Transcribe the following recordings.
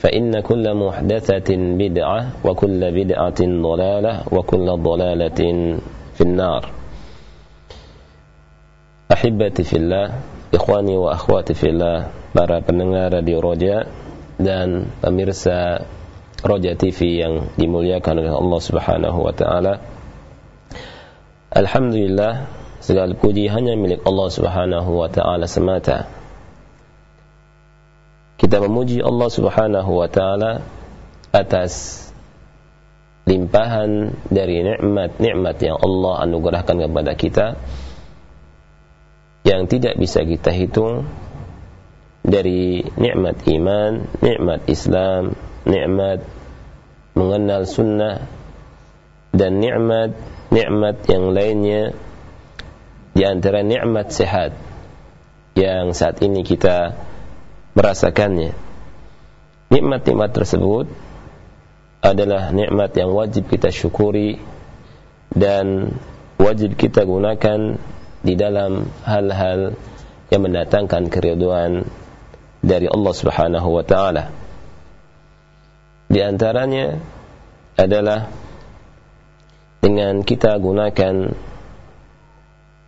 فإن كل محدثة بدعة وكل بدعة ضلالة وكل ضلالة في النار Ahibati fillah, ikhwani wa akhwati fillah, para pendengar Radio Roja dan pemirsa Roja TV yang dimuliakan oleh Allah Subhanahu wa taala. Alhamdulillah, segala puji hanya milik Allah Subhanahu wa taala semata. Kita memuji Allah Subhanahu wa taala atas limpahan dari nikmat-nikmat yang Allah anugerahkan kepada kita yang tidak bisa kita hitung dari nikmat iman, nikmat Islam, nikmat mengenal sunnah dan nikmat nikmat yang lainnya. Di antara nikmat sehat yang saat ini kita merasakannya. Nikmat-nikmat tersebut adalah nikmat yang wajib kita syukuri dan wajib kita gunakan di dalam hal-hal yang mendatangkan keriduan dari Allah Subhanahu wa taala. Di antaranya adalah dengan kita gunakan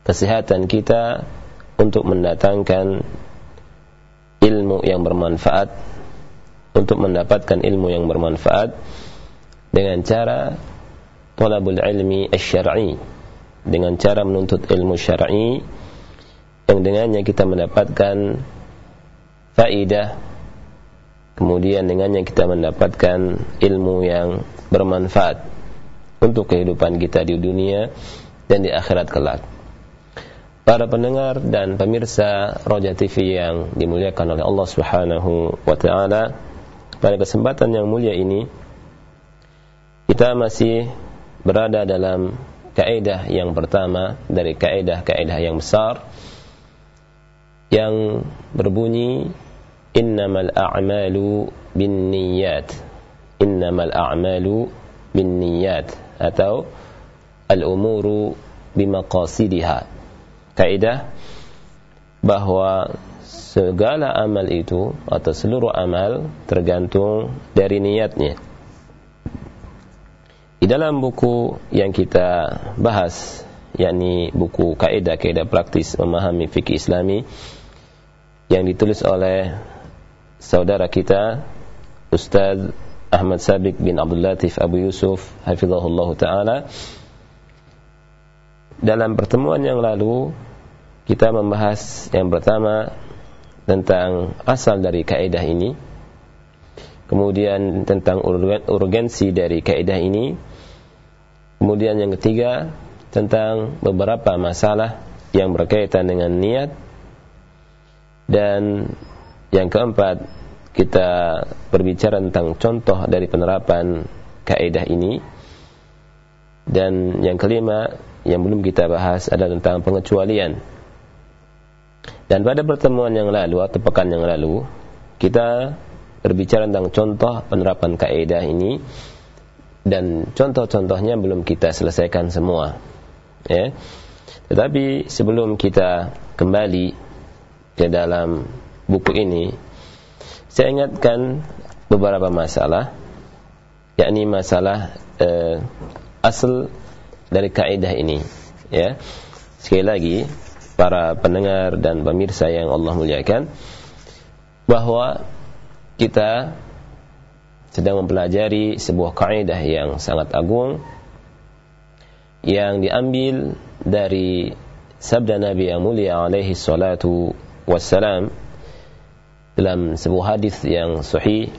kesehatan kita untuk mendatangkan ilmu yang bermanfaat untuk mendapatkan ilmu yang bermanfaat dengan cara talabul ilmi asy-syar'i dengan cara menuntut ilmu syar'i yang dengannya kita mendapatkan faidah kemudian dengannya kita mendapatkan ilmu yang bermanfaat untuk kehidupan kita di dunia dan di akhirat kelak para pendengar dan pemirsa Roja TV yang dimuliakan oleh Allah Subhanahu wa taala. Pada kesempatan yang mulia ini kita masih berada dalam kaidah yang pertama dari kaidah-kaidah yang besar yang berbunyi innamal a'malu binniyat. Innamal a'malu binniyat atau al-umuru bimaqasidiha kaidah bahwa segala amal itu atau seluruh amal tergantung dari niatnya. Di dalam buku yang kita bahas, yakni buku kaidah-kaidah praktis memahami fikih Islami yang ditulis oleh saudara kita Ustaz Ahmad Sabik bin Abdul Latif Abu Yusuf hafizahullah taala dalam pertemuan yang lalu kita membahas yang pertama tentang asal dari kaidah ini. Kemudian tentang urgensi dari kaidah ini. Kemudian yang ketiga tentang beberapa masalah yang berkaitan dengan niat. Dan yang keempat kita berbicara tentang contoh dari penerapan kaidah ini. Dan yang kelima yang belum kita bahas adalah tentang pengecualian dan pada pertemuan yang lalu atau pekan yang lalu kita berbicara tentang contoh penerapan kaidah ini dan contoh-contohnya belum kita selesaikan semua. Ya. Tetapi sebelum kita kembali ke dalam buku ini, saya ingatkan beberapa masalah, yakni masalah eh, asal dari kaidah ini. Ya. Sekali lagi, para pendengar dan pemirsa yang Allah muliakan, bahwa kita sedang mempelajari sebuah kaidah yang sangat agung yang diambil dari sabda Nabi yang mulia alaihi salatu wassalam dalam sebuah hadis yang sahih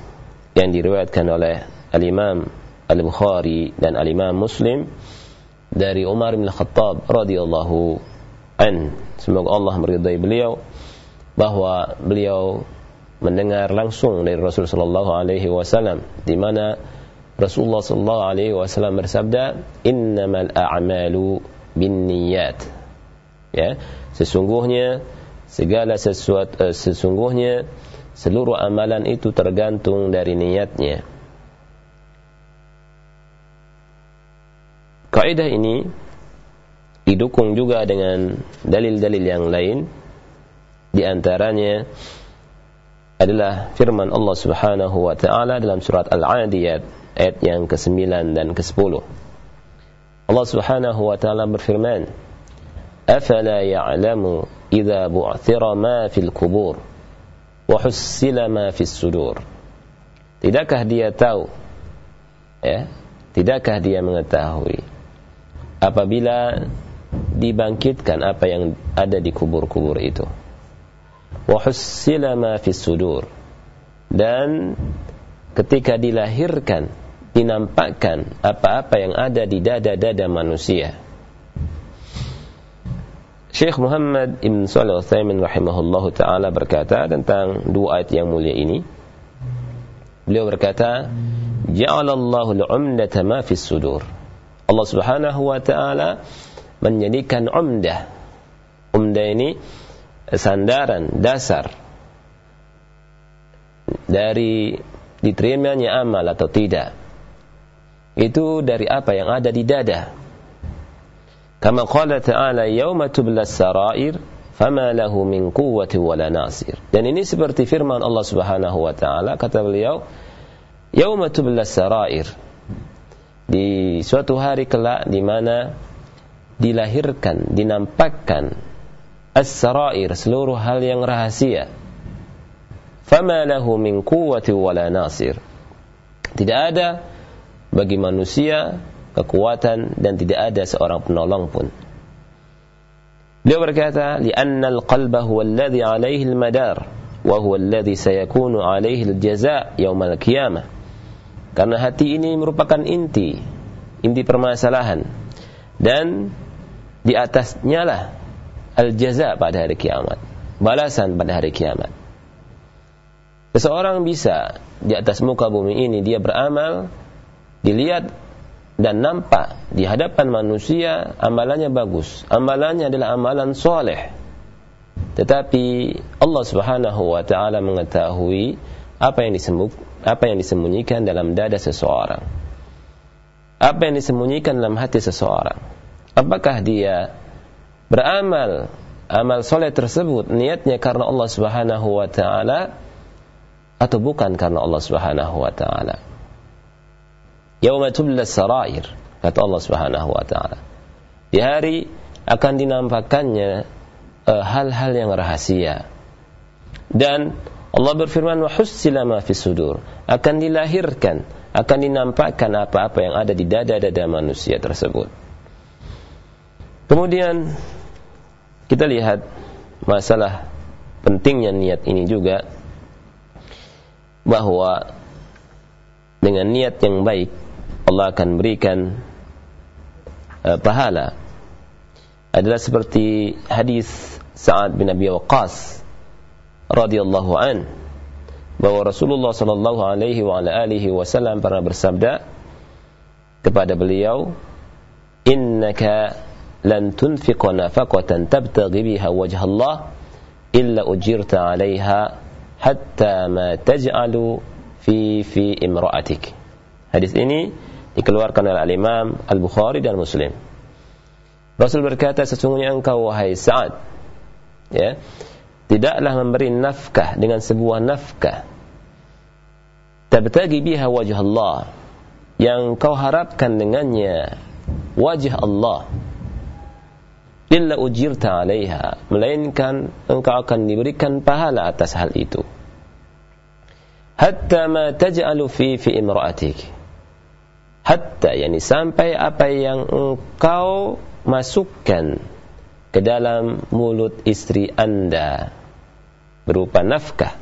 yang diriwayatkan oleh al-Imam Al-Bukhari dan al-Imam Muslim dari Umar bin Khattab radhiyallahu an. Semoga Allah meridai beliau bahwa beliau mendengar langsung dari Rasul sallallahu alaihi wasallam di mana Rasulullah sallallahu alaihi wasallam bersabda innamal a'malu binniyat. Ya sesungguhnya segala sesuatu uh, sesungguhnya seluruh amalan itu tergantung dari niatnya. Kaidah ini didukung juga dengan dalil-dalil yang lain di antaranya adalah firman Allah Subhanahu wa taala dalam surat Al-Adiyat ayat yang ke-9 dan ke-10. Allah Subhanahu wa taala berfirman, "Afala ya'lamu idza bu'thira ma fil kubur wa hussila ma fis sudur?" Tidakkah dia tahu? Ya, tidakkah dia mengetahui apabila dibangkitkan apa yang ada di kubur-kubur itu? wahussila ma fis sudur. Dan ketika dilahirkan dinampakkan apa-apa yang ada di dada-dada manusia. Syekh Muhammad Ibn Salih Uthaymin rahimahullah ta'ala berkata tentang dua ayat yang mulia ini. Beliau berkata ja'alallahu al-umdata ma fis sudur. Allah subhanahu wa ta'ala menjadikan umdah. Umdah ini sandaran dasar. Dari diterimanya amal atau tidak. Itu dari apa yang ada di dada. Kama qala ta'ala yauma tublas sarair fama lahu min quwwati wala nasir. Dan ini seperti firman Allah Subhanahu wa taala kata beliau yauma tublas sarair di suatu hari kelak di mana dilahirkan dinampakkan as-sarair seluruh hal yang rahasia. Fama lahu min quwwati wala nasir. Tidak ada bagi manusia kekuatan dan tidak ada seorang penolong pun. Beliau berkata, "Li'anna al-qalba huwa alladhi 'alayhi al-madar wa huwa alladhi sayakunu 'alayhi al-jazaa' al-qiyamah." Karena hati ini merupakan inti, inti permasalahan. Dan di atasnya lah al-jaza pada hari kiamat. Balasan pada hari kiamat. Seseorang bisa di atas muka bumi ini dia beramal, dilihat dan nampak di hadapan manusia amalannya bagus. Amalannya adalah amalan soleh. Tetapi Allah Subhanahu wa taala mengetahui apa yang apa yang disembunyikan dalam dada seseorang. Apa yang disembunyikan dalam hati seseorang. Apakah dia beramal amal soleh tersebut niatnya karena Allah Subhanahu wa taala atau bukan karena Allah Subhanahu wa taala. Yauma tubla sarair kata Allah Subhanahu wa taala. Di hari akan dinampakkannya eh, hal-hal uh, yang rahasia. Dan Allah berfirman wa hussila ma fis sudur akan dilahirkan akan dinampakkan apa-apa yang ada di dada-dada manusia tersebut. Kemudian kita lihat masalah pentingnya niat ini juga bahwa dengan niat yang baik Allah akan berikan uh, pahala. Adalah seperti hadis Sa'ad bin Abi Waqqas radhiyallahu an bahwa Rasulullah sallallahu alaihi wa ala alihi wasallam pernah bersabda kepada beliau innaka lan tunfiqa nafaqatan tabtaghi biha wajha Allah illa ujirta 'alaiha hatta ma taj'alu fi fi imra'atik. Hadis ini dikeluarkan oleh al-Imam Al-Bukhari dan Muslim. Rasul berkata sesungguhnya engkau wahai Sa'ad ya tidaklah memberi nafkah dengan sebuah nafkah tabtagi biha wajah Allah yang kau harapkan dengannya wajah Allah illa ujirta alaiha melainkan engkau akan diberikan pahala atas hal itu hatta ma taj'alu fi fi imra'atik hatta yani sampai apa yang engkau masukkan ke dalam mulut istri Anda berupa nafkah.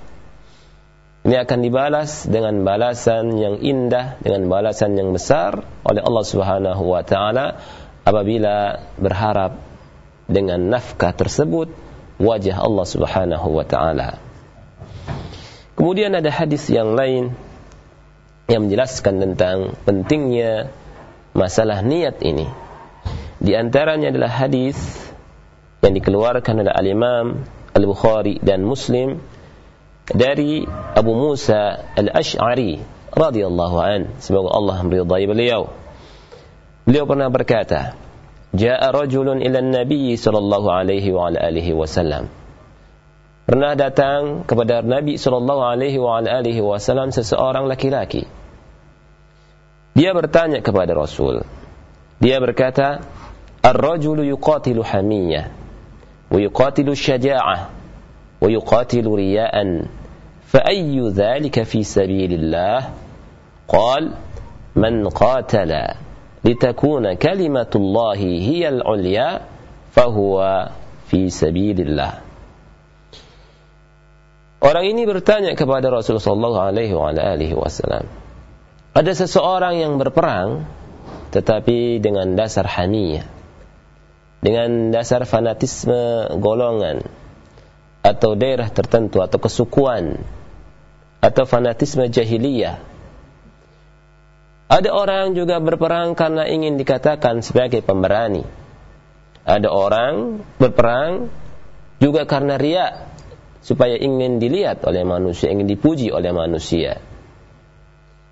Ini akan dibalas dengan balasan yang indah, dengan balasan yang besar oleh Allah Subhanahu wa taala apabila berharap dengan nafkah tersebut wajah Allah Subhanahu wa taala. Kemudian ada hadis yang lain yang menjelaskan tentang pentingnya masalah niat ini. Di antaranya adalah hadis yang dikeluarkan oleh al-Imam Al-Bukhari dan Muslim dari Abu Musa Al-Ash'ari radhiyallahu an semoga Allah meridai beliau. Beliau pernah berkata, "Ja'a rajulun ila an-nabi sallallahu alaihi wa ala alihi wasallam." Pernah datang kepada Nabi sallallahu alaihi wa alihi wasallam seseorang laki-laki. Dia bertanya kepada Rasul. Dia berkata, "Ar-rajulu yuqatilu hamiyah wa yuqatilu syaja'ah wa yuqatilu riya'an fa ayyu dhalika fi sabilillah?" Qal, "Man qatala litakuna kalimatullahi hiya al-'ulya fahuwa fi sabilillah." Orang ini bertanya kepada Rasulullah sallallahu alaihi wasallam, ada seseorang yang berperang tetapi dengan dasar hamiyah dengan dasar fanatisme golongan atau daerah tertentu atau kesukuan atau fanatisme jahiliyah ada orang juga berperang karena ingin dikatakan sebagai pemberani ada orang berperang juga karena riak supaya ingin dilihat oleh manusia ingin dipuji oleh manusia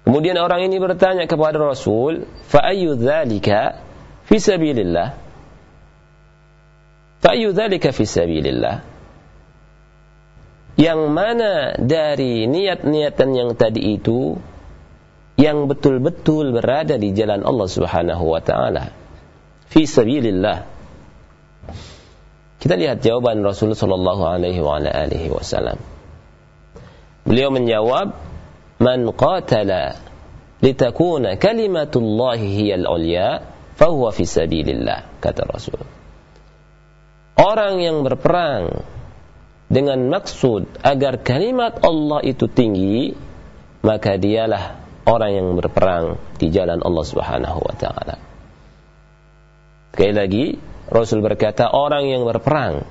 Kemudian orang ini bertanya kepada Rasul, "Fa ayyu dzalika fi sabilillah?" Fa ayyu dzalika fi sabilillah? Yang mana dari niat-niatan yang tadi itu yang betul-betul berada di jalan Allah Subhanahu wa taala? Fi sabilillah. Kita lihat jawaban Rasul sallallahu alaihi wa alihi wasallam. Beliau menjawab, man qatala litakuna kalimatullahi hiyal ulya fahuwa fi sabilillah kata Rasul orang yang berperang dengan maksud agar kalimat Allah itu tinggi maka dialah orang yang berperang di jalan Allah Subhanahu wa taala. Sekali lagi Rasul berkata orang yang berperang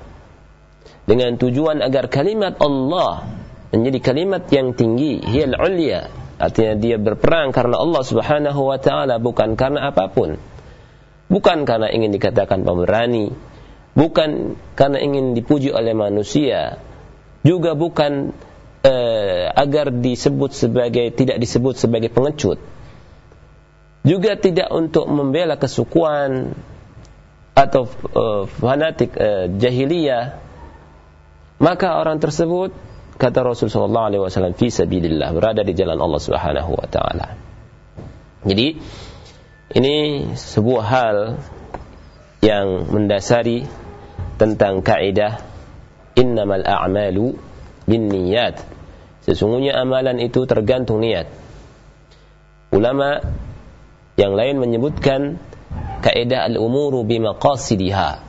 dengan tujuan agar kalimat Allah menjadi kalimat yang tinggi hiyal ulya artinya dia berperang karena Allah Subhanahu wa taala bukan karena apa pun. Bukan karena ingin dikatakan pemberani bukan karena ingin dipuji oleh manusia juga bukan uh, agar disebut sebagai tidak disebut sebagai pengecut juga tidak untuk membela kesukuan atau uh, fanatik uh, jahiliyah maka orang tersebut kata Rasul sallallahu alaihi wasallam fi sabilillah berada di jalan Allah Subhanahu wa taala. Jadi ini sebuah hal yang mendasari tentang kaidah innamal a'malu binniyat. Sesungguhnya amalan itu tergantung niat. Ulama yang lain menyebutkan kaidah al-umuru bimaqasidiha.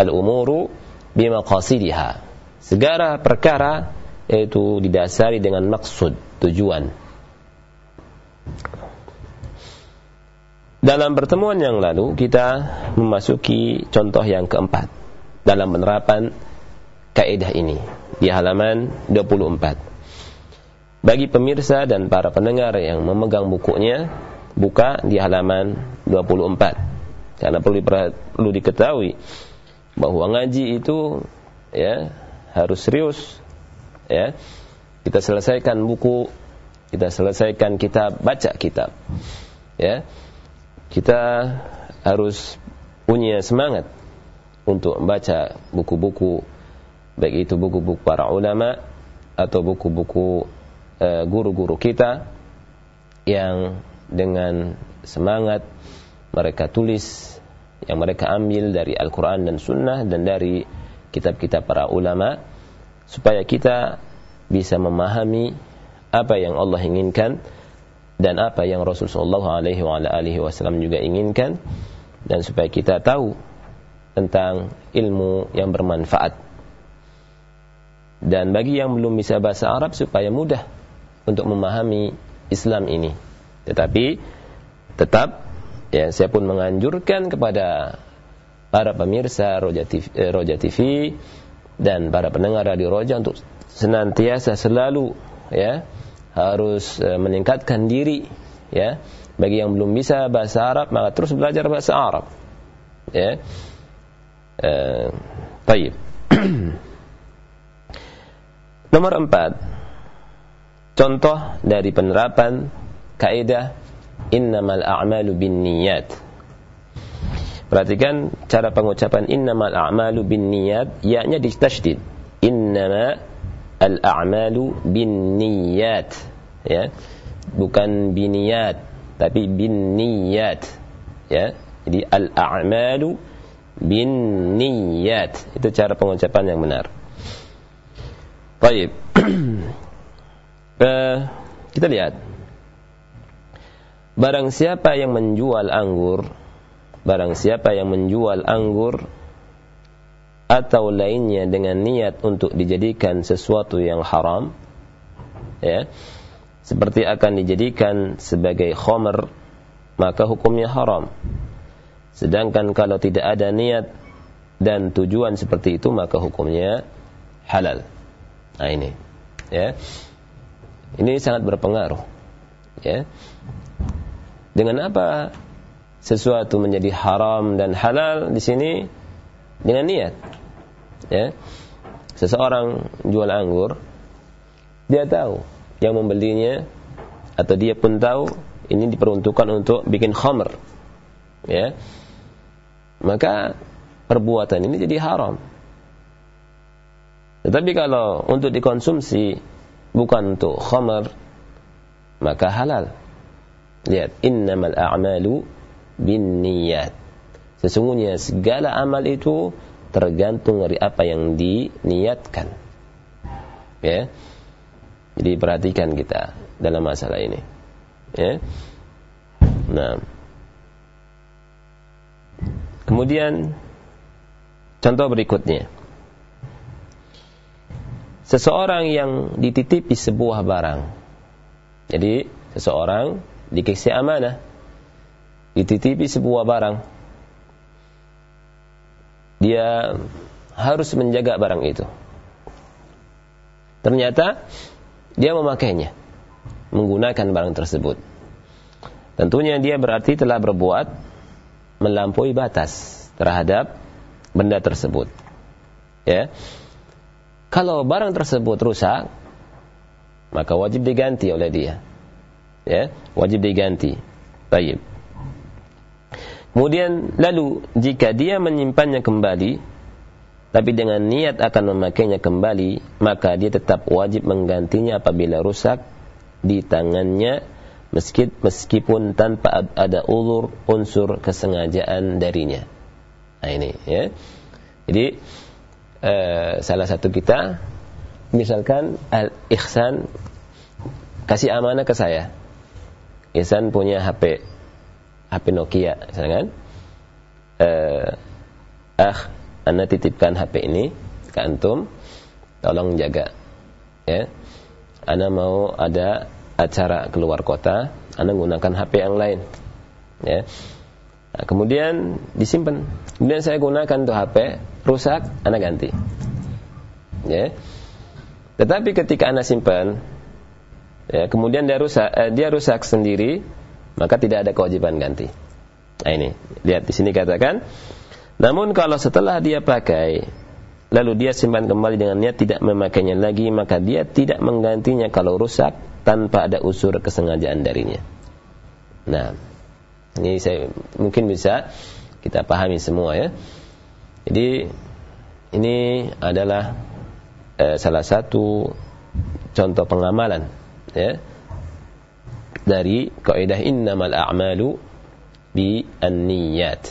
Al-umuru bimaqasidiha. Segala perkara yaitu didasari dengan maksud tujuan. Dalam pertemuan yang lalu kita memasuki contoh yang keempat dalam penerapan kaidah ini di halaman 24. Bagi pemirsa dan para pendengar yang memegang bukunya, buka di halaman 24. Karena perlu perlu diketahui bahwa ngaji itu ya harus serius ya kita selesaikan buku kita selesaikan kitab baca kitab ya kita harus punya semangat untuk membaca buku-buku baik itu buku-buku para ulama atau buku-buku uh, guru-guru kita yang dengan semangat mereka tulis yang mereka ambil dari Al-Quran dan Sunnah dan dari kitab-kitab para ulama supaya kita bisa memahami apa yang Allah inginkan dan apa yang Rasulullah SAW juga inginkan dan supaya kita tahu tentang ilmu yang bermanfaat. Dan bagi yang belum bisa bahasa Arab supaya mudah untuk memahami Islam ini. Tetapi tetap ya saya pun menganjurkan kepada para pemirsa Roja TV, eh, Roja TV dan para pendengar radio Roja untuk senantiasa selalu ya harus uh, meningkatkan diri ya. Bagi yang belum bisa bahasa Arab maka terus belajar bahasa Arab ya. Uh, baik. Nomor empat contoh dari penerapan kaidah innamal a'malu binniyat. Perhatikan cara pengucapan innamal a'malu binniyat ya-nya ditasydid innama al-a'malu bin niyat ya. Bukan biniyat tapi bin niyat ya. Jadi al-a'malu bin niyat itu cara pengucapan yang benar. Baik uh, kita lihat. Barang siapa yang menjual anggur barang siapa yang menjual anggur atau lainnya dengan niat untuk dijadikan sesuatu yang haram ya seperti akan dijadikan sebagai khomer maka hukumnya haram. Sedangkan kalau tidak ada niat dan tujuan seperti itu maka hukumnya halal. Nah ini ya ini sangat berpengaruh ya. Dengan apa sesuatu menjadi haram dan halal di sini? Dengan niat ya. Seseorang jual anggur dia tahu yang membelinya atau dia pun tahu ini diperuntukkan untuk bikin khamr ya. Maka perbuatan ini jadi haram. Tetapi kalau untuk dikonsumsi bukan untuk khamr maka halal lihat innamal a'malu bin niyat sesungguhnya segala amal itu tergantung dari apa yang diniatkan. Ya. Jadi perhatikan kita dalam masalah ini. Ya. Nah. Kemudian contoh berikutnya. Seseorang yang dititipi sebuah barang. Jadi seseorang dikasih amanah dititipi sebuah barang dia harus menjaga barang itu. Ternyata dia memakainya, menggunakan barang tersebut. Tentunya dia berarti telah berbuat melampaui batas terhadap benda tersebut. Ya. Kalau barang tersebut rusak, maka wajib diganti oleh dia. Ya, wajib diganti. Baik. Kemudian lalu jika dia menyimpannya kembali tapi dengan niat akan memakainya kembali maka dia tetap wajib menggantinya apabila rusak di tangannya meskipun tanpa ada ulur unsur kesengajaan darinya. Nah ini ya. Jadi uh, salah satu kita misalkan al ihsan kasih amanah ke saya. Ihsan punya HP HP Nokia, misalkan. Eh, ah, anda titipkan HP ini ke antum, tolong jaga. Ya. Anda mau ada acara keluar kota, Anda menggunakan HP yang lain. Ya. Nah, kemudian disimpan. Kemudian saya gunakan tuh HP, rusak, Anda ganti. Ya. Tetapi ketika Anda simpan, ya, kemudian dia rusak, eh, dia rusak sendiri, maka tidak ada kewajiban ganti. Nah ini, lihat di sini katakan, namun kalau setelah dia pakai, lalu dia simpan kembali dengan niat tidak memakainya lagi, maka dia tidak menggantinya kalau rusak tanpa ada unsur kesengajaan darinya. Nah, Ini saya mungkin bisa kita pahami semua ya. Jadi ini adalah eh, salah satu contoh pengamalan ya dari kaidah innamal a'malu bi an-niyyat.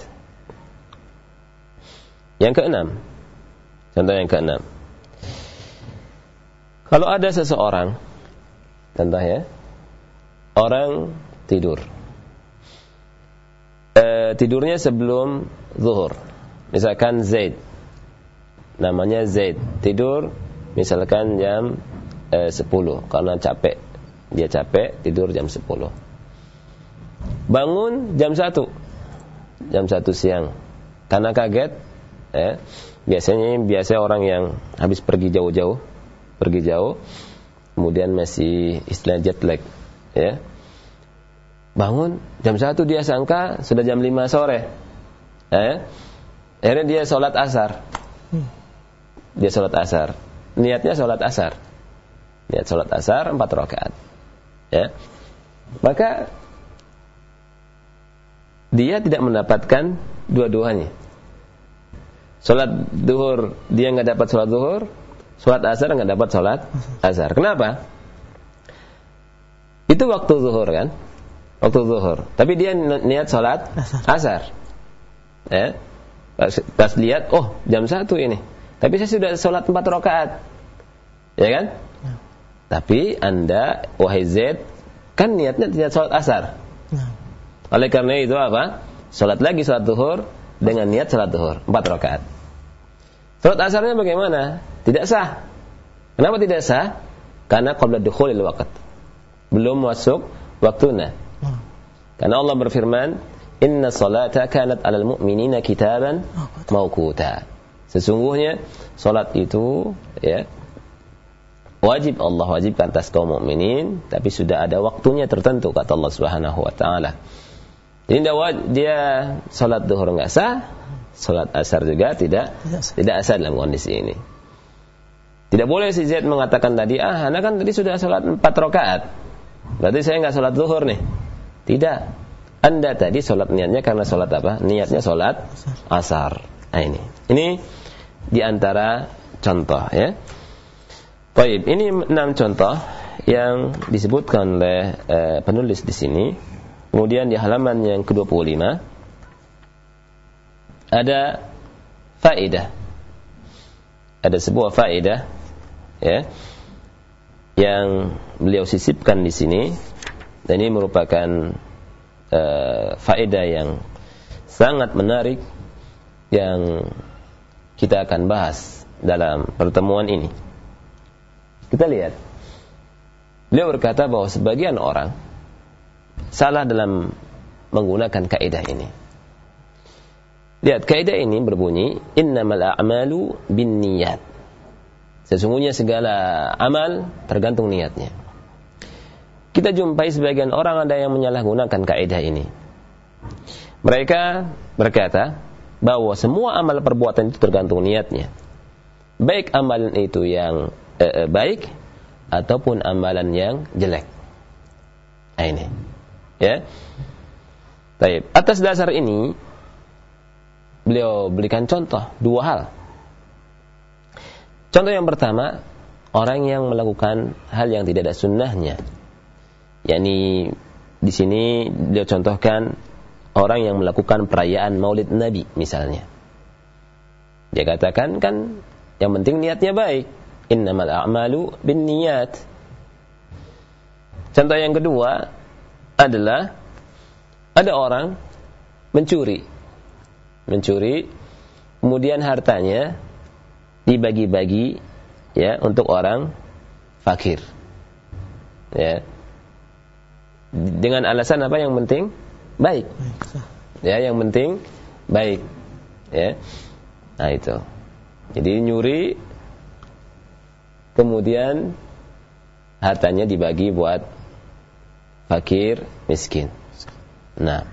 Yang keenam. Contoh yang keenam. Kalau ada seseorang contoh ya orang tidur. E, tidurnya sebelum zuhur. Misalkan Zaid. Namanya Zaid. Tidur misalkan jam e, 10 karena capek. Dia capek tidur jam 10. Bangun jam 1. Jam 1 siang. Karena kaget ya. Biasanya biasa orang yang habis pergi jauh-jauh, pergi jauh, kemudian masih istilah jet lag ya bangun jam 1 dia sangka sudah jam 5 sore. Eh? Akhirnya dia sholat asar. Dia sholat asar. Niatnya sholat asar. Niat sholat asar 4 rakaat. Ya. Maka dia tidak mendapatkan dua-duanya. Sholat duhur dia nggak dapat sholat duhur sholat asar nggak dapat sholat asar. Kenapa? Itu waktu zuhur kan? Waktu zuhur. Tapi dia niat sholat asar. Ya. Pas, pas lihat, oh jam satu ini. Tapi saya sudah sholat empat rakaat. Ya kan? Ya. Tapi anda, wahai Z, kan niatnya tidak sholat asar. Ya. Oleh karena itu apa? Sholat lagi sholat zuhur dengan niat sholat zuhur. Empat rakaat. Sholat asarnya bagaimana? Tidak sah. Kenapa tidak sah? Karena qabla dukhulil waqt belum masuk waktunya. Karena Allah berfirman, "Inna salata kanat 'alal mu'minina kitaban mawquta." Sesungguhnya salat itu ya wajib Allah wajibkan atas kaum mukminin, tapi sudah ada waktunya tertentu kata Allah Subhanahu wa taala. Jadi dia salat duhur enggak sah, salat asar juga tidak tidak sah, dalam kondisi ini. Tidak boleh si Zaid mengatakan tadi, ah, anak kan tadi sudah salat empat rakaat. Berarti saya nggak sholat zuhur nih. Tidak. Anda tadi sholat niatnya karena sholat apa? Niatnya sholat asar. Nah ini. Ini di antara contoh ya. Baik, ini enam contoh yang disebutkan oleh eh, penulis di sini. Kemudian di halaman yang ke-25 ada faedah. Ada sebuah faedah ya yang beliau sisipkan di sini dan ini merupakan uh, faedah yang sangat menarik yang kita akan bahas dalam pertemuan ini. Kita lihat. Beliau berkata bahwa sebagian orang salah dalam menggunakan kaidah ini. Lihat, kaidah ini berbunyi innamal a'malu binniyat. Sesungguhnya segala amal tergantung niatnya. Kita jumpai sebagian orang ada yang menyalahgunakan kaidah ini. Mereka berkata bahwa semua amal perbuatan itu tergantung niatnya. Baik amalan itu yang eh, eh, baik ataupun amalan yang jelek. Nah ini. Ya. Baik, atas dasar ini beliau berikan contoh dua hal Contoh yang pertama, orang yang melakukan hal yang tidak ada sunnahnya. Yakni di sini dia contohkan orang yang melakukan perayaan Maulid Nabi misalnya. Dia katakan kan yang penting niatnya baik. Innamal a'malu bin niyat. Contoh yang kedua adalah ada orang mencuri. Mencuri kemudian hartanya dibagi-bagi ya untuk orang fakir. Ya. Dengan alasan apa yang penting? Baik. Ya, yang penting baik. Ya. Nah, itu. Jadi nyuri kemudian hartanya dibagi buat fakir, miskin. Nah,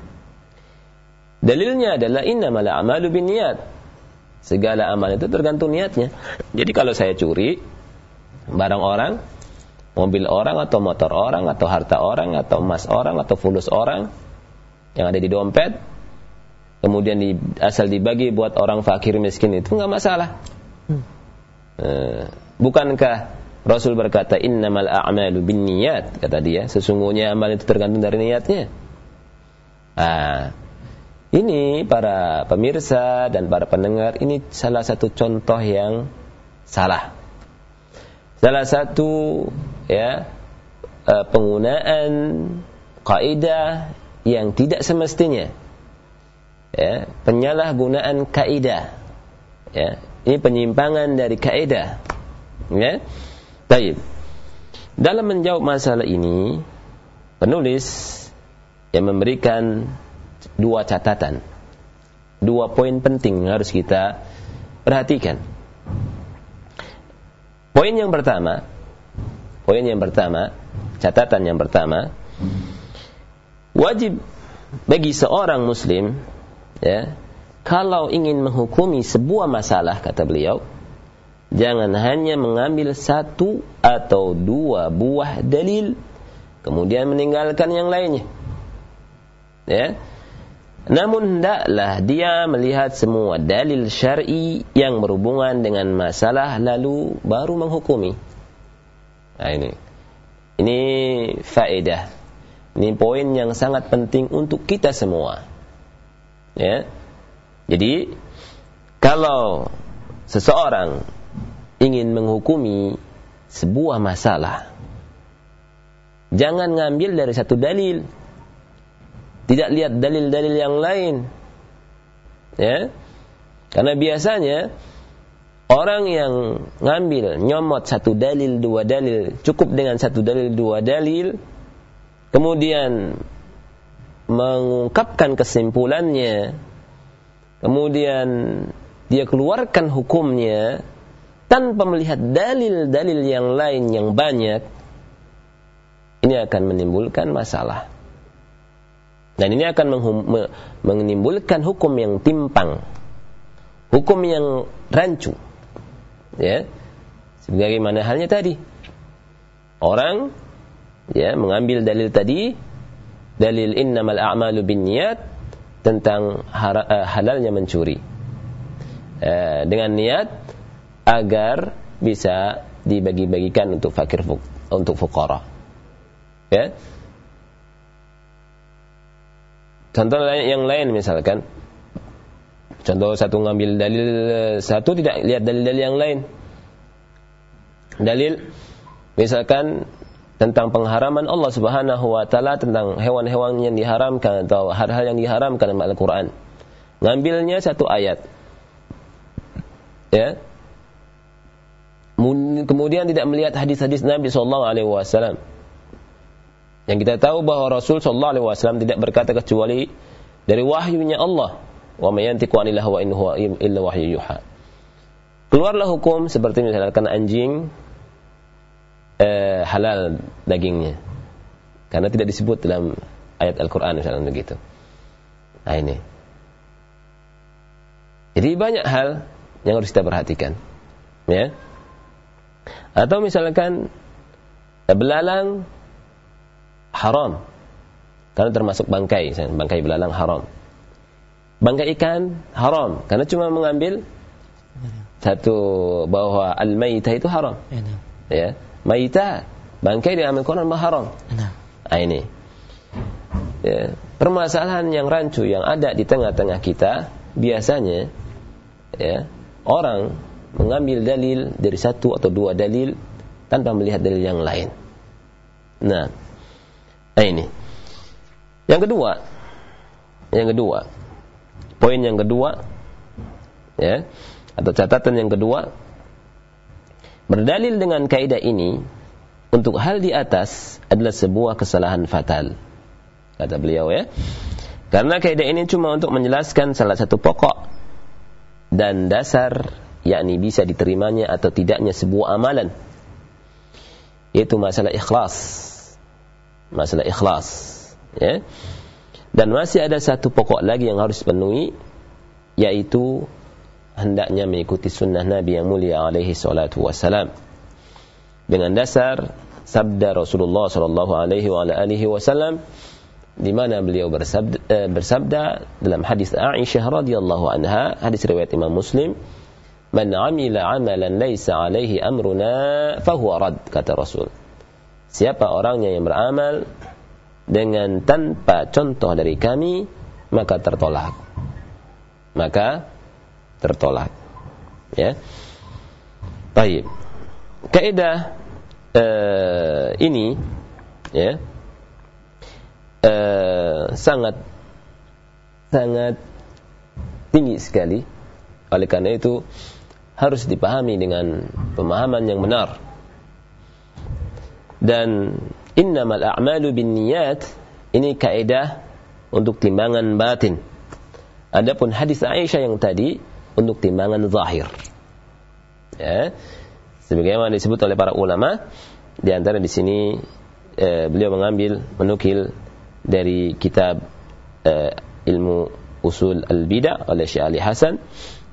dalilnya adalah innamal a'malu binniyat. Segala amal itu tergantung niatnya. Jadi kalau saya curi barang orang, mobil orang atau motor orang atau harta orang atau emas orang atau fulus orang, yang ada di dompet kemudian di, asal dibagi buat orang fakir miskin itu nggak masalah. Hmm. Uh, bukankah Rasul berkata innamal a'malu binniyat kata dia sesungguhnya amal itu tergantung dari niatnya. Ah, ini para pemirsa dan para pendengar ini salah satu contoh yang salah. Salah satu ya uh, penggunaan kaidah yang tidak semestinya ya, penyalahgunaan kaidah. Ya, ini penyimpangan dari kaidah. Ya. Baik. Dalam menjawab masalah ini, penulis yang memberikan dua catatan. Dua poin penting yang harus kita perhatikan. Poin yang pertama, poin yang pertama, catatan yang pertama, wajib bagi seorang muslim ya kalau ingin menghukumi sebuah masalah kata beliau jangan hanya mengambil satu atau dua buah dalil kemudian meninggalkan yang lainnya. Ya namun hendaklah dia melihat semua dalil syar'i yang berhubungan dengan masalah lalu baru menghukumi nah ini ini faedah ini poin yang sangat penting untuk kita semua Ya. Jadi kalau seseorang ingin menghukumi sebuah masalah jangan ngambil dari satu dalil. Tidak lihat dalil-dalil yang lain. Ya. Karena biasanya orang yang ngambil nyomot satu dalil dua dalil cukup dengan satu dalil dua dalil kemudian mengungkapkan kesimpulannya, kemudian dia keluarkan hukumnya tanpa melihat dalil-dalil yang lain yang banyak, ini akan menimbulkan masalah. Dan ini akan menimbulkan hukum yang timpang, hukum yang rancu. Ya. Sebagaimana halnya tadi. Orang ya mengambil dalil tadi dalil innamal a'malu binniyat tentang uh, halalnya mencuri. Uh, dengan niat agar bisa dibagi-bagikan untuk fakir untuk fukara. Ya. Contoh yang lain misalkan contoh satu ngambil dalil satu tidak lihat dalil-dalil yang lain. Dalil misalkan tentang pengharaman Allah Subhanahu wa taala tentang hewan-hewan yang diharamkan atau hal-hal yang diharamkan dalam Al-Qur'an. Ngambilnya satu ayat. Ya. Kemudian tidak melihat hadis-hadis Nabi sallallahu alaihi wasallam. Yang kita tahu bahwa Rasul sallallahu alaihi wasallam tidak berkata kecuali dari wahyunya Allah. Wa may yantiqu anil hawa in huwa illa wahyu yuha. Keluarlah hukum seperti misalkan anjing eh, halal dagingnya. Karena tidak disebut dalam ayat Al-Quran misalnya begitu. Nah ini. Jadi banyak hal yang harus kita perhatikan. Ya. Atau misalkan belalang haram. Karena termasuk bangkai, bangkai belalang haram. Bangkai ikan haram karena cuma mengambil satu bahwa al-maitah itu haram. Ya maita bangkai di Al Quran haram. Nah. ini. Ya, permasalahan yang rancu yang ada di tengah-tengah kita biasanya ya, orang mengambil dalil dari satu atau dua dalil tanpa melihat dalil yang lain. Nah, nah ini. Yang kedua, yang kedua, poin yang kedua, ya, atau catatan yang kedua, Berdalil dengan kaidah ini untuk hal di atas adalah sebuah kesalahan fatal. Kata beliau ya. Karena kaidah ini cuma untuk menjelaskan salah satu pokok dan dasar yakni bisa diterimanya atau tidaknya sebuah amalan. Yaitu masalah ikhlas. Masalah ikhlas, ya. Dan masih ada satu pokok lagi yang harus dipenuhi yaitu hendaknya mengikuti sunnah Nabi yang mulia alaihi salatu wassalam. Dengan dasar sabda Rasulullah sallallahu alaihi wa alihi wasallam, di mana beliau bersabda, eh, bersabda dalam hadis Aisyah radhiyallahu anha, hadis riwayat Imam Muslim, "Man 'amila 'amalan laisa 'alaihi amruna fahuwa rad," kata Rasul. Siapa orangnya yang beramal dengan tanpa contoh dari kami, maka tertolak. Maka tertolak. Ya. Baik. Kaidah uh, ini ya uh, sangat sangat tinggi sekali. Oleh karena itu harus dipahami dengan pemahaman yang benar. Dan innamal a'malu binniyat ini kaidah untuk timbangan batin. Adapun hadis Aisyah yang tadi untuk timbangan zahir. Ya. Sebagaimana disebut oleh para ulama, di antara di sini eh, beliau mengambil menukil dari kitab eh, ilmu usul al-bidah oleh Syekh Ali Hasan,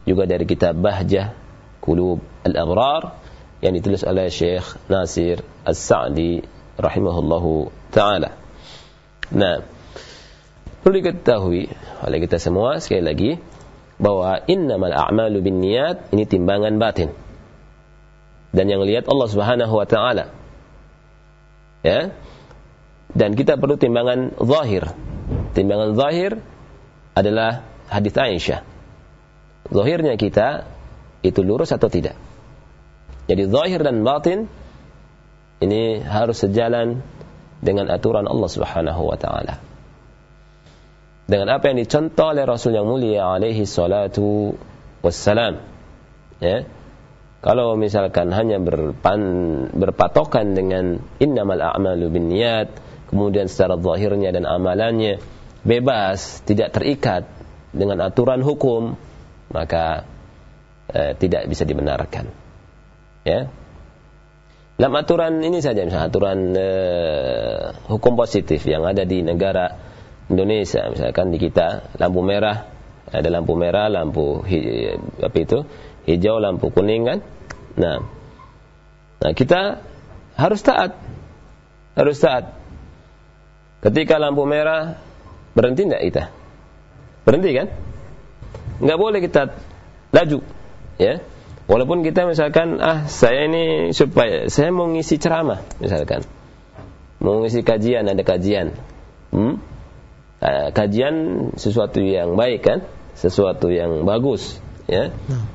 juga dari kitab Bahjah Qulub al-Abrar yang ditulis oleh Syekh Nasir As-Sa'di rahimahullahu taala. Nah, perlu diketahui oleh kita semua sekali lagi bahwa innamal a'malu binniyat ini timbangan batin. Dan yang lihat Allah Subhanahu wa taala. Ya. Dan kita perlu timbangan zahir. Timbangan zahir adalah hadis Aisyah. Zahirnya kita itu lurus atau tidak. Jadi zahir dan batin ini harus sejalan dengan aturan Allah Subhanahu wa taala. Dengan apa yang dicontoh oleh Rasul yang mulia alaihi salatu wassalam. Ya. Kalau misalkan hanya berpan, berpatokan dengan innamal a'malu binniyat, kemudian secara zahirnya dan amalannya bebas, tidak terikat dengan aturan hukum, maka eh, tidak bisa dibenarkan. Ya, dalam aturan ini saja misalnya aturan uh, hukum positif yang ada di negara Indonesia misalkan di kita lampu merah ada lampu merah, lampu hi, apa itu? hijau, lampu kuning kan? Nah. Nah, kita harus taat. Harus taat. Ketika lampu merah berhenti enggak kita? Berhenti kan? Enggak boleh kita laju, ya. Walaupun kita misalkan ah saya ini supaya saya mau ngisi ceramah misalkan. Mau ngisi kajian ada kajian. Hmm? Uh, kajian sesuatu yang baik kan? Sesuatu yang bagus ya. Nah.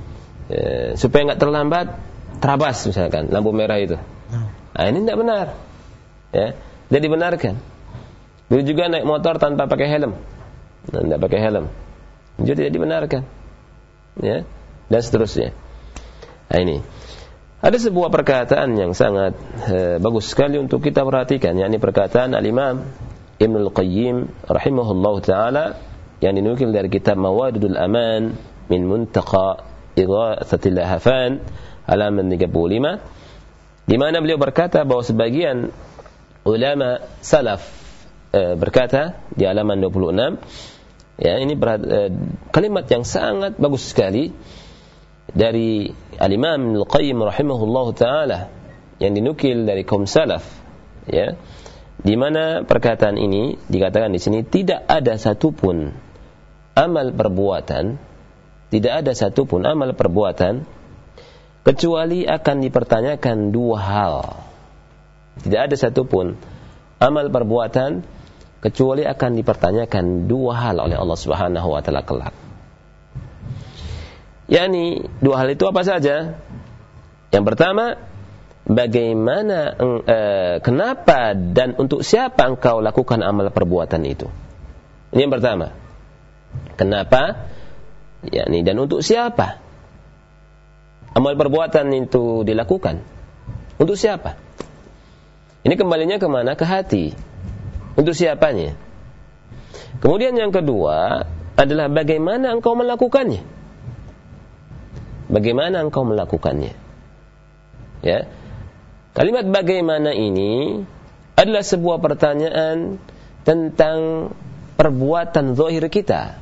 Uh, supaya nggak terlambat terabas misalkan lampu merah itu. Nah, nah ini tidak benar. Ya, tidak dibenarkan. Dulu juga naik motor tanpa pakai helm. Nah, tidak pakai helm. Jadi tidak dibenarkan. Ya, dan seterusnya. Nah ini. Ada sebuah perkataan yang sangat uh, bagus sekali untuk kita perhatikan, yakni perkataan Al-Imam Ibn Al-Qayyim rahimahullahu taala yang dinukil dari kitab Mawadudul Aman min Muntaqa Ighathatil Lahafan halaman 35 di mana beliau berkata bahwa sebagian ulama salaf uh, berkata di halaman 26 ya ini uh, kalimat yang sangat bagus sekali dari Al-Imam Al-Qayyim rahimahullahu taala yang dinukil dari kaum salaf ya di mana perkataan ini dikatakan di sini tidak ada satupun amal perbuatan tidak ada satupun amal perbuatan kecuali akan dipertanyakan dua hal. Tidak ada satupun amal perbuatan kecuali akan dipertanyakan dua hal oleh Allah Subhanahu wa taala kelak yakni dua hal itu apa saja? Yang pertama, bagaimana uh, kenapa dan untuk siapa engkau lakukan amal perbuatan itu? Ini yang pertama. Kenapa? Yakni dan untuk siapa? Amal perbuatan itu dilakukan. Untuk siapa? Ini kembalinya ke mana? Ke hati. Untuk siapanya? Kemudian yang kedua adalah bagaimana engkau melakukannya Bagaimana engkau melakukannya? Ya. Kalimat bagaimana ini adalah sebuah pertanyaan tentang perbuatan zahir kita.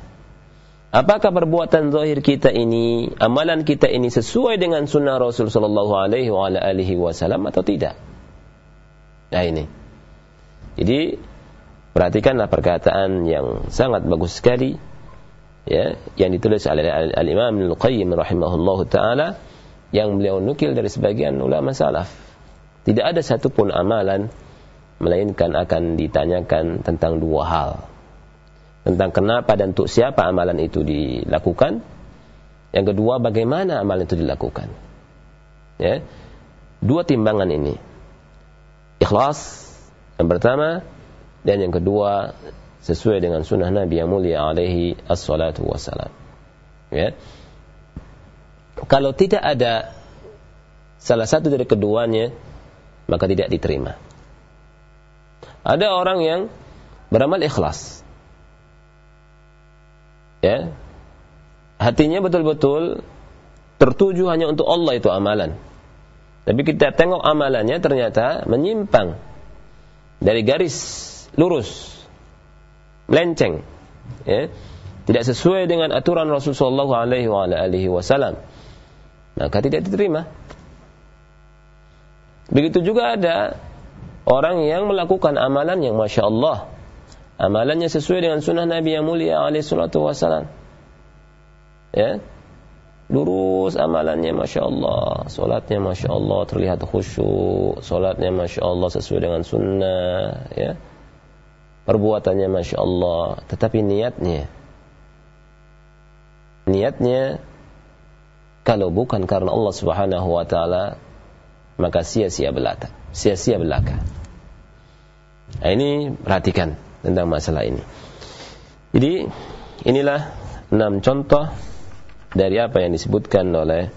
Apakah perbuatan zahir kita ini, amalan kita ini sesuai dengan sunnah Rasul sallallahu alaihi wasallam atau tidak? Nah ini. Jadi Perhatikanlah perkataan yang sangat bagus sekali ya yang ditulis oleh Al-Imam Al-Qayyim rahimahullahu taala yang beliau nukil dari sebagian ulama salaf. Tidak ada satupun amalan melainkan akan ditanyakan tentang dua hal. Tentang kenapa dan untuk siapa amalan itu dilakukan. Yang kedua, bagaimana amalan itu dilakukan. Ya. Dua timbangan ini. Ikhlas yang pertama dan yang kedua sesuai dengan sunnah Nabi yang mulia alaihi assalatu wassalam. Ya. Kalau tidak ada salah satu dari keduanya, maka tidak diterima. Ada orang yang beramal ikhlas. Ya. Hatinya betul-betul tertuju hanya untuk Allah itu amalan. Tapi kita tengok amalannya ternyata menyimpang dari garis lurus melenceng. Ya. Tidak sesuai dengan aturan Rasulullah alaihi wasallam maka tidak diterima. Begitu juga ada orang yang melakukan amalan yang masya Allah. Amalannya sesuai dengan sunnah Nabi yang mulia alaihi wasallam ya. Lurus amalannya Masya Allah. Solatnya Masya Allah terlihat khusyuk. Solatnya Masya Allah sesuai dengan sunnah. Ya Perbuatannya Masya Allah. Tetapi niatnya Niatnya Kalau bukan karena Allah Subhanahu Wa Taala Maka sia-sia belaka Sia-sia belaka. Nah, Ini perhatikan Tentang masalah ini. Jadi inilah enam contoh dari apa yang disebutkan oleh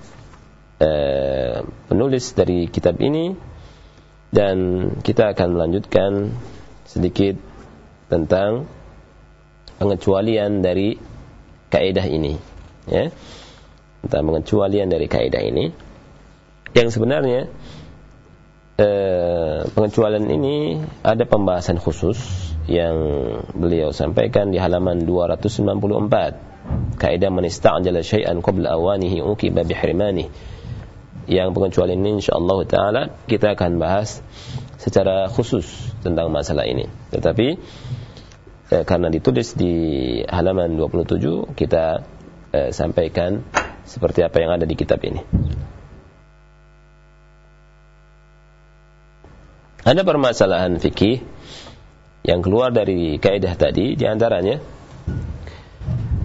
uh, penulis dari kitab ini. Dan kita akan melanjutkan sedikit tentang pengecualian dari kaidah ini ya. Tentang pengecualian dari kaidah ini. Yang sebenarnya eh, pengecualian ini ada pembahasan khusus yang beliau sampaikan di halaman 294 kaidah man ista'jala syai'an qabla awanihi uqiba bihrimani. Yang pengecualian ini insyaallah taala kita akan bahas secara khusus tentang masalah ini. Tetapi eh, karena ditulis di halaman 27 kita eh, sampaikan seperti apa yang ada di kitab ini ada permasalahan fikih yang keluar dari kaidah tadi di antaranya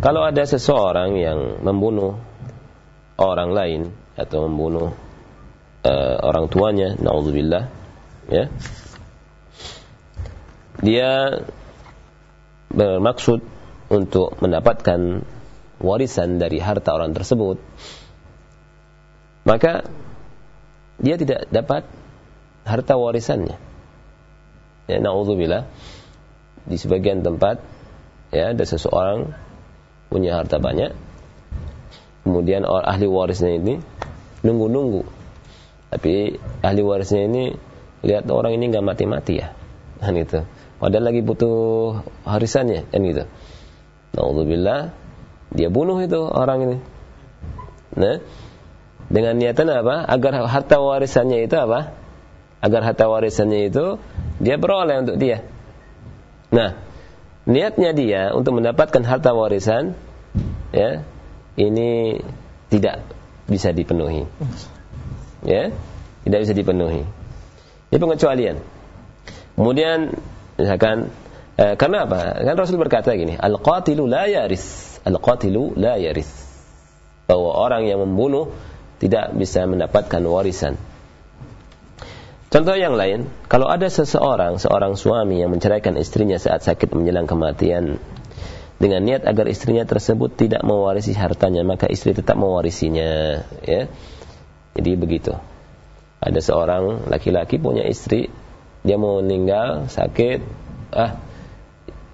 kalau ada seseorang yang membunuh orang lain atau membunuh uh, orang tuanya, naudzubillah, ya. Dia bermaksud untuk mendapatkan warisan dari harta orang tersebut, maka dia tidak dapat harta warisannya. Ya, naudzubillah. Di sebagian tempat ya ada seseorang punya harta banyak kemudian ahli warisnya ini nunggu-nunggu tapi ahli warisnya ini lihat orang ini nggak mati-mati ya kan itu padahal lagi butuh harisannya kan gitu. Alhamdulillah dia bunuh itu orang ini. Nah dengan niatan apa? Agar harta warisannya itu apa? Agar harta warisannya itu dia beroleh untuk dia. Nah niatnya dia untuk mendapatkan harta warisan ya ini tidak bisa dipenuhi. Ya tidak bisa dipenuhi. Ini pengecualian. Kemudian misalkan eh, karena apa kan Rasul berkata gini al qatilu la yaris al qatilu la yaris bahwa orang yang membunuh tidak bisa mendapatkan warisan Contoh yang lain, kalau ada seseorang, seorang suami yang menceraikan istrinya saat sakit menjelang kematian dengan niat agar istrinya tersebut tidak mewarisi hartanya, maka istri tetap mewarisinya, ya. Jadi begitu. Ada seorang laki-laki punya istri, dia mau meninggal, sakit, ah,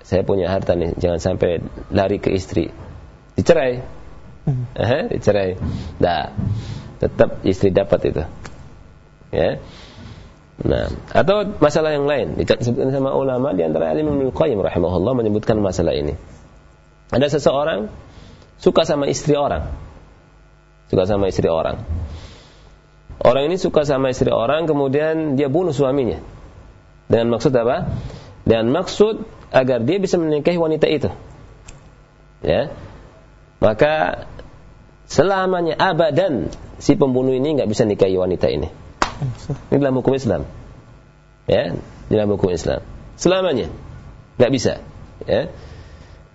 saya punya harta nih, jangan sampai lari ke istri. Dicerai. Hmm. Eh, dicerai. Nah, tetap istri dapat itu. Ya. Nah, atau masalah yang lain disebutkan sama ulama di antara alim Ibnu Qayyim rahimahullah menyebutkan masalah ini. Ada seseorang suka sama istri orang. Suka sama istri orang. Orang ini suka sama istri orang kemudian dia bunuh suaminya. Dengan maksud apa? Dengan maksud agar dia bisa menikahi wanita itu. Ya. Maka selamanya abadan si pembunuh ini nggak bisa nikahi wanita ini. Ini dalam hukum Islam. Ya, dalam hukum Islam. Selamanya nggak bisa. Ya.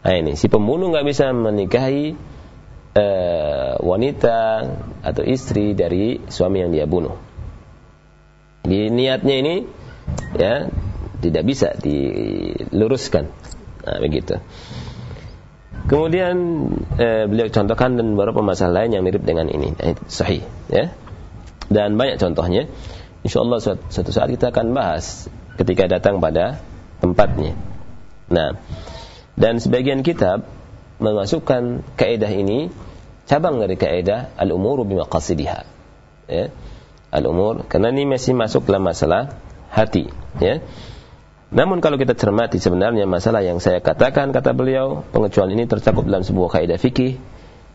Nah ini si pembunuh nggak bisa menikahi uh, wanita atau istri dari suami yang dia bunuh. Di niatnya ini ya tidak bisa diluruskan. Nah, begitu. Kemudian eh, beliau contohkan dan beberapa masalah lain yang mirip dengan ini. Nah, sahih, ya. Dan banyak contohnya. Insya Allah suatu, suatu saat kita akan bahas ketika datang pada tempatnya. Nah, dan sebagian kitab memasukkan kaidah ini cabang dari kaidah al-umuru bimaqasidiha. Ya. Al-umur karena ini masih masuk dalam masalah hati, ya. Namun kalau kita cermati sebenarnya masalah yang saya katakan kata beliau, pengecualian ini tercakup dalam sebuah kaidah fikih,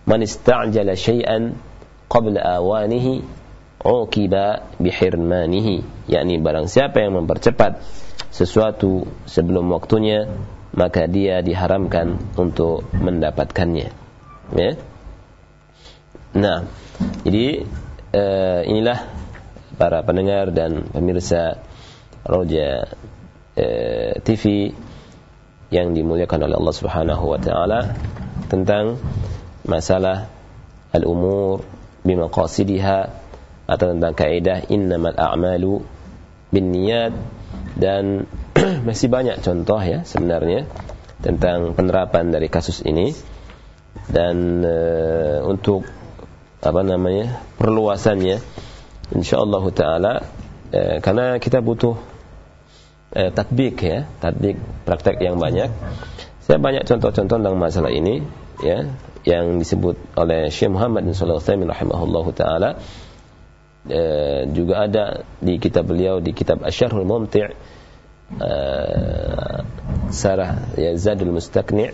man ista'jala syai'an qabla awanihi uqiba bihirmanihi, yakni barang siapa yang mempercepat sesuatu sebelum waktunya, maka dia diharamkan untuk mendapatkannya. Ya. Nah, jadi uh, inilah para pendengar dan pemirsa Roja Eh, TV yang dimuliakan oleh Allah Subhanahu wa taala tentang masalah al-umur bimaqasidiha atau tentang kaidah innamal a'malu binniyat dan masih banyak contoh ya sebenarnya tentang penerapan dari kasus ini dan uh, untuk apa namanya perluasannya insyaallah taala uh, karena kita butuh eh, tatbik ya, tatbik praktek yang banyak. Saya banyak contoh-contoh tentang masalah ini ya yang disebut oleh Syekh Muhammad bin Shalih Al rahimahullahu taala. E, juga ada di kitab beliau di kitab Asyarhul Mumti' e, Sarah ya Zadul Mustaqni'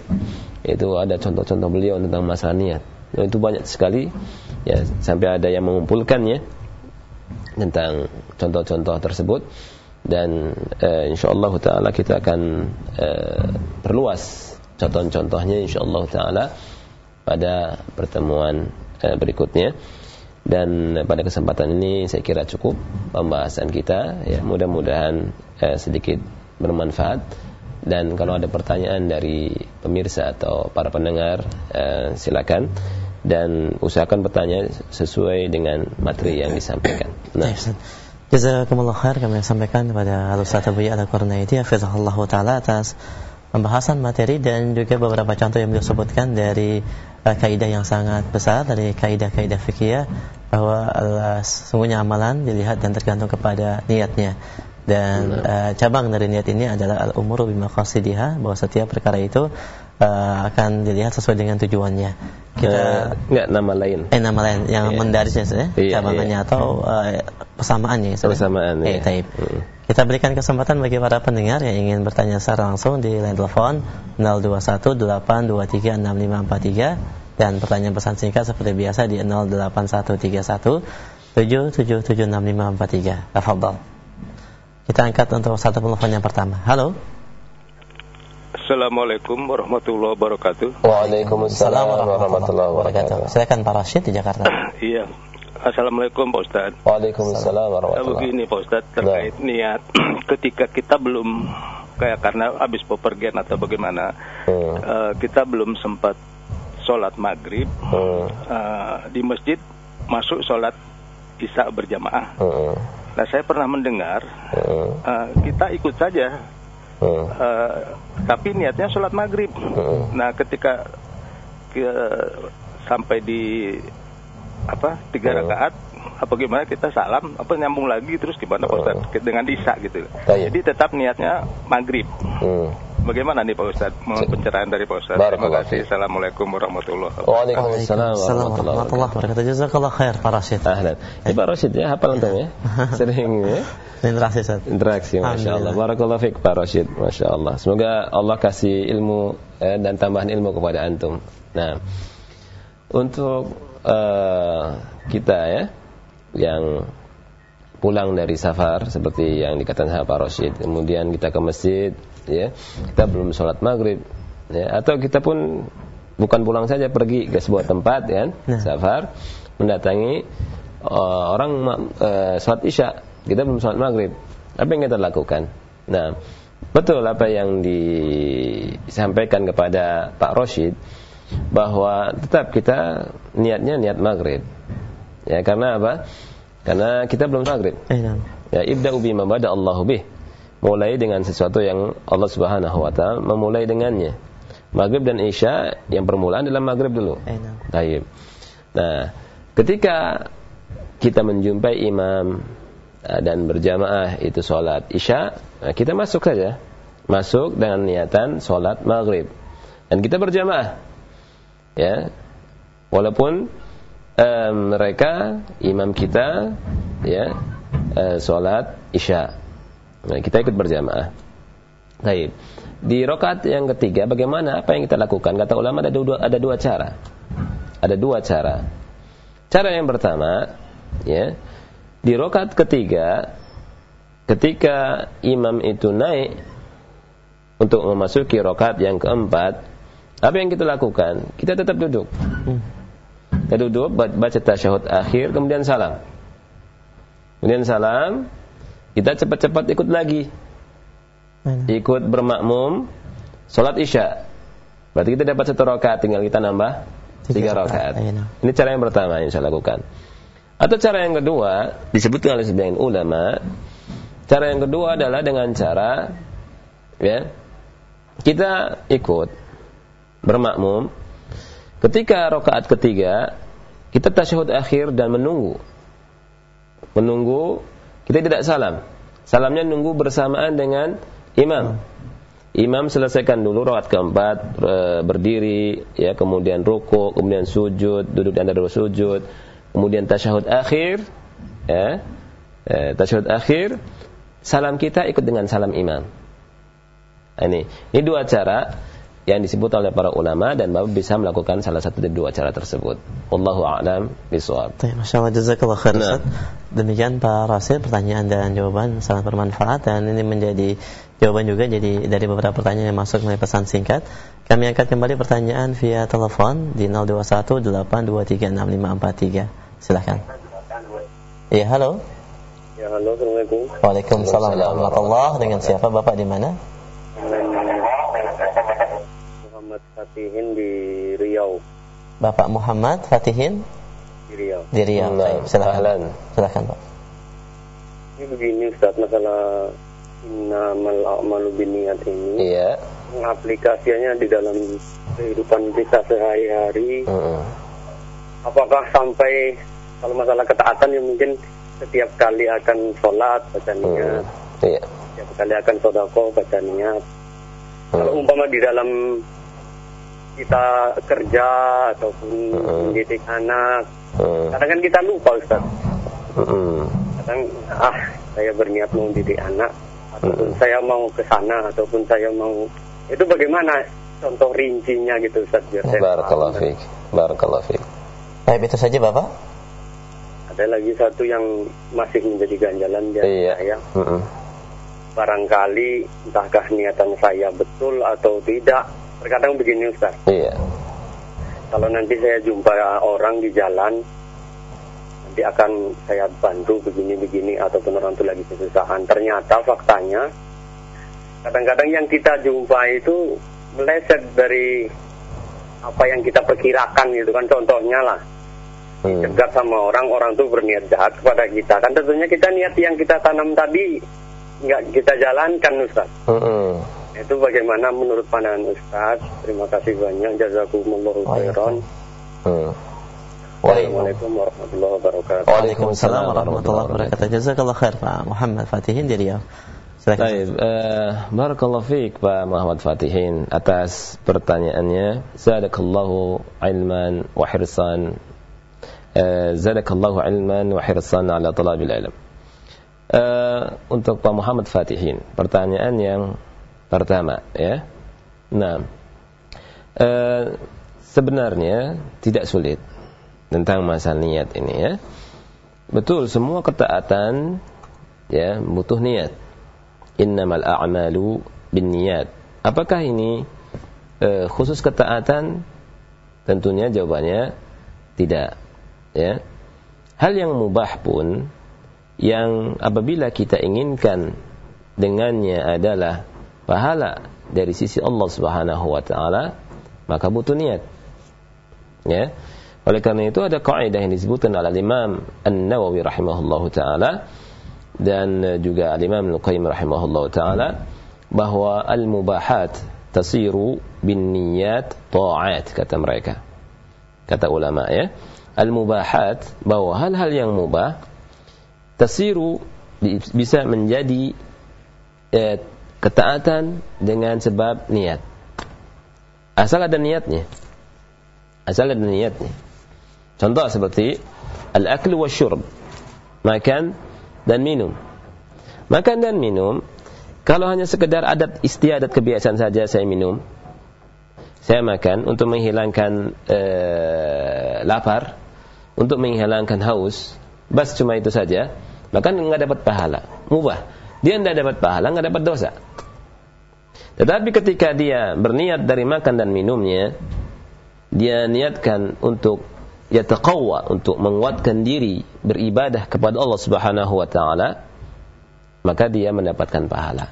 itu ada contoh-contoh beliau tentang masalah niat. Itu banyak sekali ya sampai ada yang mengumpulkannya tentang contoh-contoh tersebut dan uh, insyaallah taala kita akan uh, perluas contoh-contohnya insyaallah taala pada pertemuan uh, berikutnya. Dan pada kesempatan ini saya kira cukup pembahasan kita ya. Mudah-mudahan uh, sedikit bermanfaat. Dan kalau ada pertanyaan dari pemirsa atau para pendengar uh, silakan. Dan usahakan bertanya sesuai dengan materi yang disampaikan. Nah, Jazakumullah khair kami sampaikan kepada Al-Ustaz Abu Ya'la Qurnaidi Hafizahullah Ta'ala atas pembahasan materi dan juga beberapa contoh yang beliau sebutkan dari uh, kaidah yang sangat besar dari kaidah-kaidah fikih bahwa uh, sungguhnya amalan dilihat dan tergantung kepada niatnya. Dan uh, cabang dari niat ini adalah al-umuru bimaqasidiha bahwa setiap perkara itu uh, akan dilihat sesuai dengan tujuannya. Kita uh, enggak nama lain. Eh nama lain yang yeah. mendarisnya ya, yeah, cabangannya yeah. atau uh, persamaannya. Persamaan. Eh, yeah. Kita berikan kesempatan bagi para pendengar yang ingin bertanya secara langsung di line telepon 0218236543 dan pertanyaan pesan singkat seperti biasa di 08131 77766543. Tafadhol. Kita angkat untuk satu telepon yang pertama. Halo. Assalamualaikum warahmatullahi wabarakatuh. Waalaikumsalam warahmatullahi wabarakatuh. Silakan Pak Rashid di Jakarta. iya. Assalamualaikum Pak Ustaz. Waalaikumsalam warahmatullahi wabarakatuh. Begini Pak Ustaz terkait nah. niat ketika kita belum kayak karena habis pepergian atau bagaimana hmm. uh, kita belum sempat sholat maghrib hmm. uh, di masjid masuk sholat isya berjamaah. Hmm. Nah saya pernah mendengar hmm. uh, kita ikut saja Hmm. Uh, tapi niatnya sholat maghrib. Hmm. Nah, ketika ke, sampai di apa tiga hmm. rakaat, apa gimana kita salam, apa nyambung lagi terus gimana Pak Ustaz hmm. dengan isya gitu. Oh, iya. Jadi tetap niatnya maghrib. Hmm. Bagaimana nih Pak Ustaz? Mohon pencerahan dari Pak Ustaz. Terima kasih. Assalamualaikum warahmatullahi wabarakatuh. Waalaikumsalam warahmatullahi wabarakatuh. Jazakallah khair Pak Rashid. Ahlan. Ya, Pak Rashid ya, hafal antum ya? Sering ya? Interaksi Ustaz. Interaksi, Masya Allah. Barakallah fiqh Pak Rashid. Masya Allah. Semoga Allah kasih ilmu eh, dan tambahan ilmu kepada antum. Nah, untuk uh, kita ya, yang pulang dari safar seperti yang dikatakan Pak Rashid, kemudian kita ke masjid, ya, kita belum sholat maghrib, ya, atau kita pun bukan pulang saja pergi ke sebuah tempat, ya, nah. safar, mendatangi uh, orang uh, sholat isya, kita belum sholat maghrib, apa yang kita lakukan? Nah, betul apa yang disampaikan kepada Pak Rashid bahwa tetap kita niatnya niat maghrib. Ya, karena apa? Karena kita belum maghrib. Eh, ya, ibda'u bima bada Allahu bih. Mulai dengan sesuatu yang Allah Subhanahu wa taala memulai dengannya. Maghrib dan Isya yang permulaan adalah maghrib dulu. Eh, Taib. Nah, ketika kita menjumpai imam eh, dan berjamaah itu sholat Isya, nah kita masuk saja. Masuk dengan niatan sholat maghrib. Dan kita berjamaah. Ya. Walaupun mereka imam kita ya uh, sholat isya. Nah, kita ikut berjamaah. Baik. Di rokat yang ketiga bagaimana apa yang kita lakukan? Kata ulama ada dua ada dua cara. Ada dua cara. Cara yang pertama ya di rokat ketiga ketika imam itu naik untuk memasuki rokat yang keempat apa yang kita lakukan? Kita tetap duduk. Hmm. Kita duduk, baca tasyahud akhir, kemudian salam. Kemudian salam, kita cepat-cepat ikut lagi. Ikut bermakmum, sholat isya. Berarti kita dapat satu rakaat, tinggal kita nambah tiga rakaat. Ini cara yang pertama yang saya lakukan. Atau cara yang kedua, disebutkan oleh sebagian ulama, cara yang kedua adalah dengan cara ya kita ikut bermakmum Ketika rokaat ketiga, kita tasyahud akhir dan menunggu. Menunggu, kita tidak salam. Salamnya nunggu bersamaan dengan imam. Imam selesaikan dulu rokaat keempat, berdiri, ya kemudian ruku, kemudian sujud, duduk di antara sujud, kemudian tasyahud akhir, ya, eh, tasyahud akhir, salam kita ikut dengan salam imam. Ini, ini dua cara yang disebut oleh para ulama dan Bapak bisa melakukan salah satu dari dua cara tersebut. Wallahu a'lam bishawab. Masya Allah jazakallah khair nah. Demikian Pak Rasil pertanyaan dan jawaban sangat bermanfaat dan ini menjadi jawaban juga jadi dari beberapa pertanyaan yang masuk melalui pesan singkat. Kami angkat kembali pertanyaan via telepon di 0218236543. Silahkan. Iya, halo. Ya, halo. Assalamualaikum. Waalaikumsalam warahmatullahi Dengan siapa Bapak di mana? Fatihin di Riau. Bapak Muhammad Fatihin di Riau. Di Riau. Nah, silakan. Silakan, Pak. Ini begini Ustaz masalah innamal a'malu binniyat ini. Iya. Aplikasinya di dalam kehidupan kita sehari-hari. Uh -uh. Apakah sampai kalau masalah ketaatan yang mungkin setiap kali akan sholat baca niat. Uh, iya. Setiap kali akan sodako baca niat. Uh. Kalau umpama di dalam kita kerja ataupun uh. mendidik anak. Uh. Kadang kan kita lupa Ustaz. Uh. Kadang ah saya berniat mau mendidik anak ataupun uh. saya mau ke sana ataupun saya mau itu bagaimana contoh rincinya gitu Ustaz biar saya Barakallahu fiik. Barakallahu fiik. Baik itu saja Bapak. Ada lagi satu yang masih menjadi ganjalan dia iya. saya. -uh. Barangkali entahkah niatan saya betul atau tidak Terkadang begini Ustaz. Iya. Kalau nanti saya jumpa orang di jalan, nanti akan saya bantu begini-begini ataupun orang itu lagi kesusahan. Ternyata faktanya, kadang-kadang yang kita jumpa itu meleset dari apa yang kita perkirakan gitu kan contohnya lah hmm. sama orang orang tuh berniat jahat kepada kita kan tentunya kita niat yang kita tanam tadi nggak kita jalankan Ustaz hmm. Itu bagaimana menurut pandangan Ustaz? Terima kasih banyak. Jazakumullah khairan. Hmm. Waalaikumsalam warahmatullahi wabarakatuh. Waalaikumsalam warahmatullahi wabarakatuh. Jazakallah khair Pak Muhammad Fatihin dari Riau. Baik, uh, barakallahu fiik Pak Muhammad Fatihin atas pertanyaannya. Zadakallahu ilman wa hirsan. Uh, zadakallahu ilman wa hirsan ala talabil ilm. Uh, untuk Pak Muhammad Fatihin, pertanyaan yang pertama ya. Nah, e, sebenarnya tidak sulit tentang masalah niat ini ya. Betul, semua ketaatan ya butuh niat. Innamal a'malu binniyat. Apakah ini e, khusus ketaatan? Tentunya jawabannya tidak. Ya. Hal yang mubah pun yang apabila kita inginkan dengannya adalah pahala dari sisi Allah Subhanahu wa taala, maka butuh niat. Ya. Oleh karena itu ada kaidah yang disebutkan oleh Imam An-Nawawi rahimahullahu taala dan juga Al-Imam Al-Qayyim rahimahullahu taala bahwa al-mubahat tasiru bin niyat ta'at kata mereka. Kata ulama ya. Al-mubahat bahwa hal-hal yang mubah tasiru bisa menjadi eh, ketaatan dengan sebab niat. Asal ada niatnya. Asal ada niatnya. Contoh seperti al-aklu wa syurb. Makan dan minum. Makan dan minum, kalau hanya sekedar adat istiadat kebiasaan saja saya minum, saya makan untuk menghilangkan uh, lapar, untuk menghilangkan haus, bas cuma itu saja, maka nggak dapat pahala, mubah. Dia tidak dapat pahala, nggak dapat dosa. Tetapi ketika dia berniat dari makan dan minumnya, dia niatkan untuk yataqawwa untuk menguatkan diri beribadah kepada Allah Subhanahu wa taala maka dia mendapatkan pahala.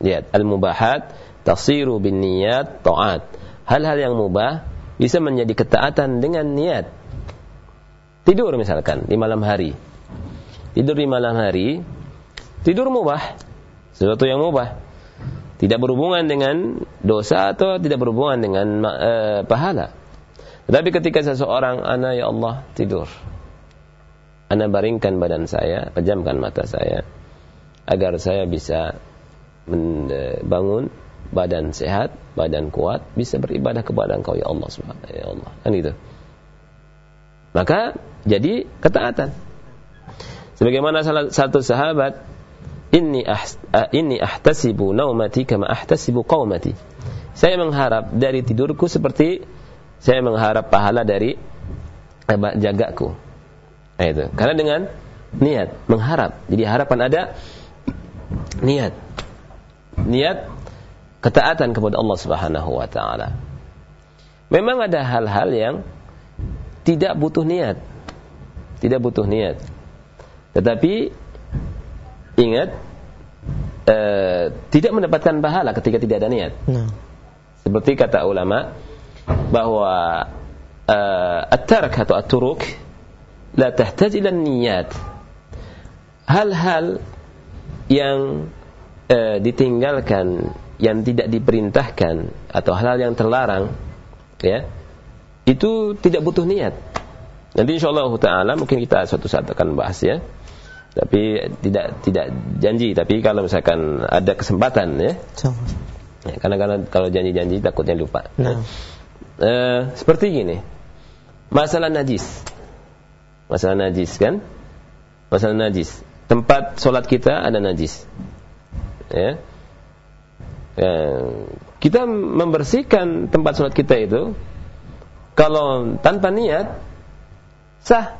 Lihat, al-mubahat tasiru bin niyat ta'at. Hal-hal yang mubah bisa menjadi ketaatan dengan niat. Tidur misalkan di malam hari. Tidur di malam hari, tidur mubah. Sesuatu yang mubah. Tidak berhubungan dengan dosa atau tidak berhubungan dengan uh, pahala. Tetapi ketika seseorang, ana ya Allah tidur. Ana baringkan badan saya, pejamkan mata saya agar saya bisa bangun badan sehat, badan kuat, bisa beribadah kepada Engkau ya Allah Subhanahu ya Allah. Kan itu. Maka jadi ketaatan. Sebagaimana salah satu sahabat, inni ah, inni ahtasibu naumati kama ahtasibu qaumati. Saya mengharap dari tidurku seperti saya mengharap pahala dari jagaku. Nah, itu. Karena dengan niat, mengharap. Jadi harapan ada niat. Niat ketaatan kepada Allah Subhanahu wa taala. Memang ada hal-hal yang tidak butuh niat. Tidak butuh niat. Tetapi ingat eh, tidak mendapatkan pahala ketika tidak ada niat. Nah. Seperti kata ulama, bahwa uh, at-tark atau at-turuk la tahtaj ila niyat. Hal-hal yang uh, ditinggalkan yang tidak diperintahkan atau hal-hal yang terlarang ya itu tidak butuh niat. Nanti insyaallah taala mungkin kita suatu saat akan bahas ya. Tapi tidak tidak janji tapi kalau misalkan ada kesempatan ya. ya karena karena kalau janji-janji takutnya lupa. Nah. Eh, seperti gini. Masalah najis. Masalah najis kan? Masalah najis. Tempat sholat kita ada najis. Ya. Eh, kita membersihkan tempat sholat kita itu kalau tanpa niat sah.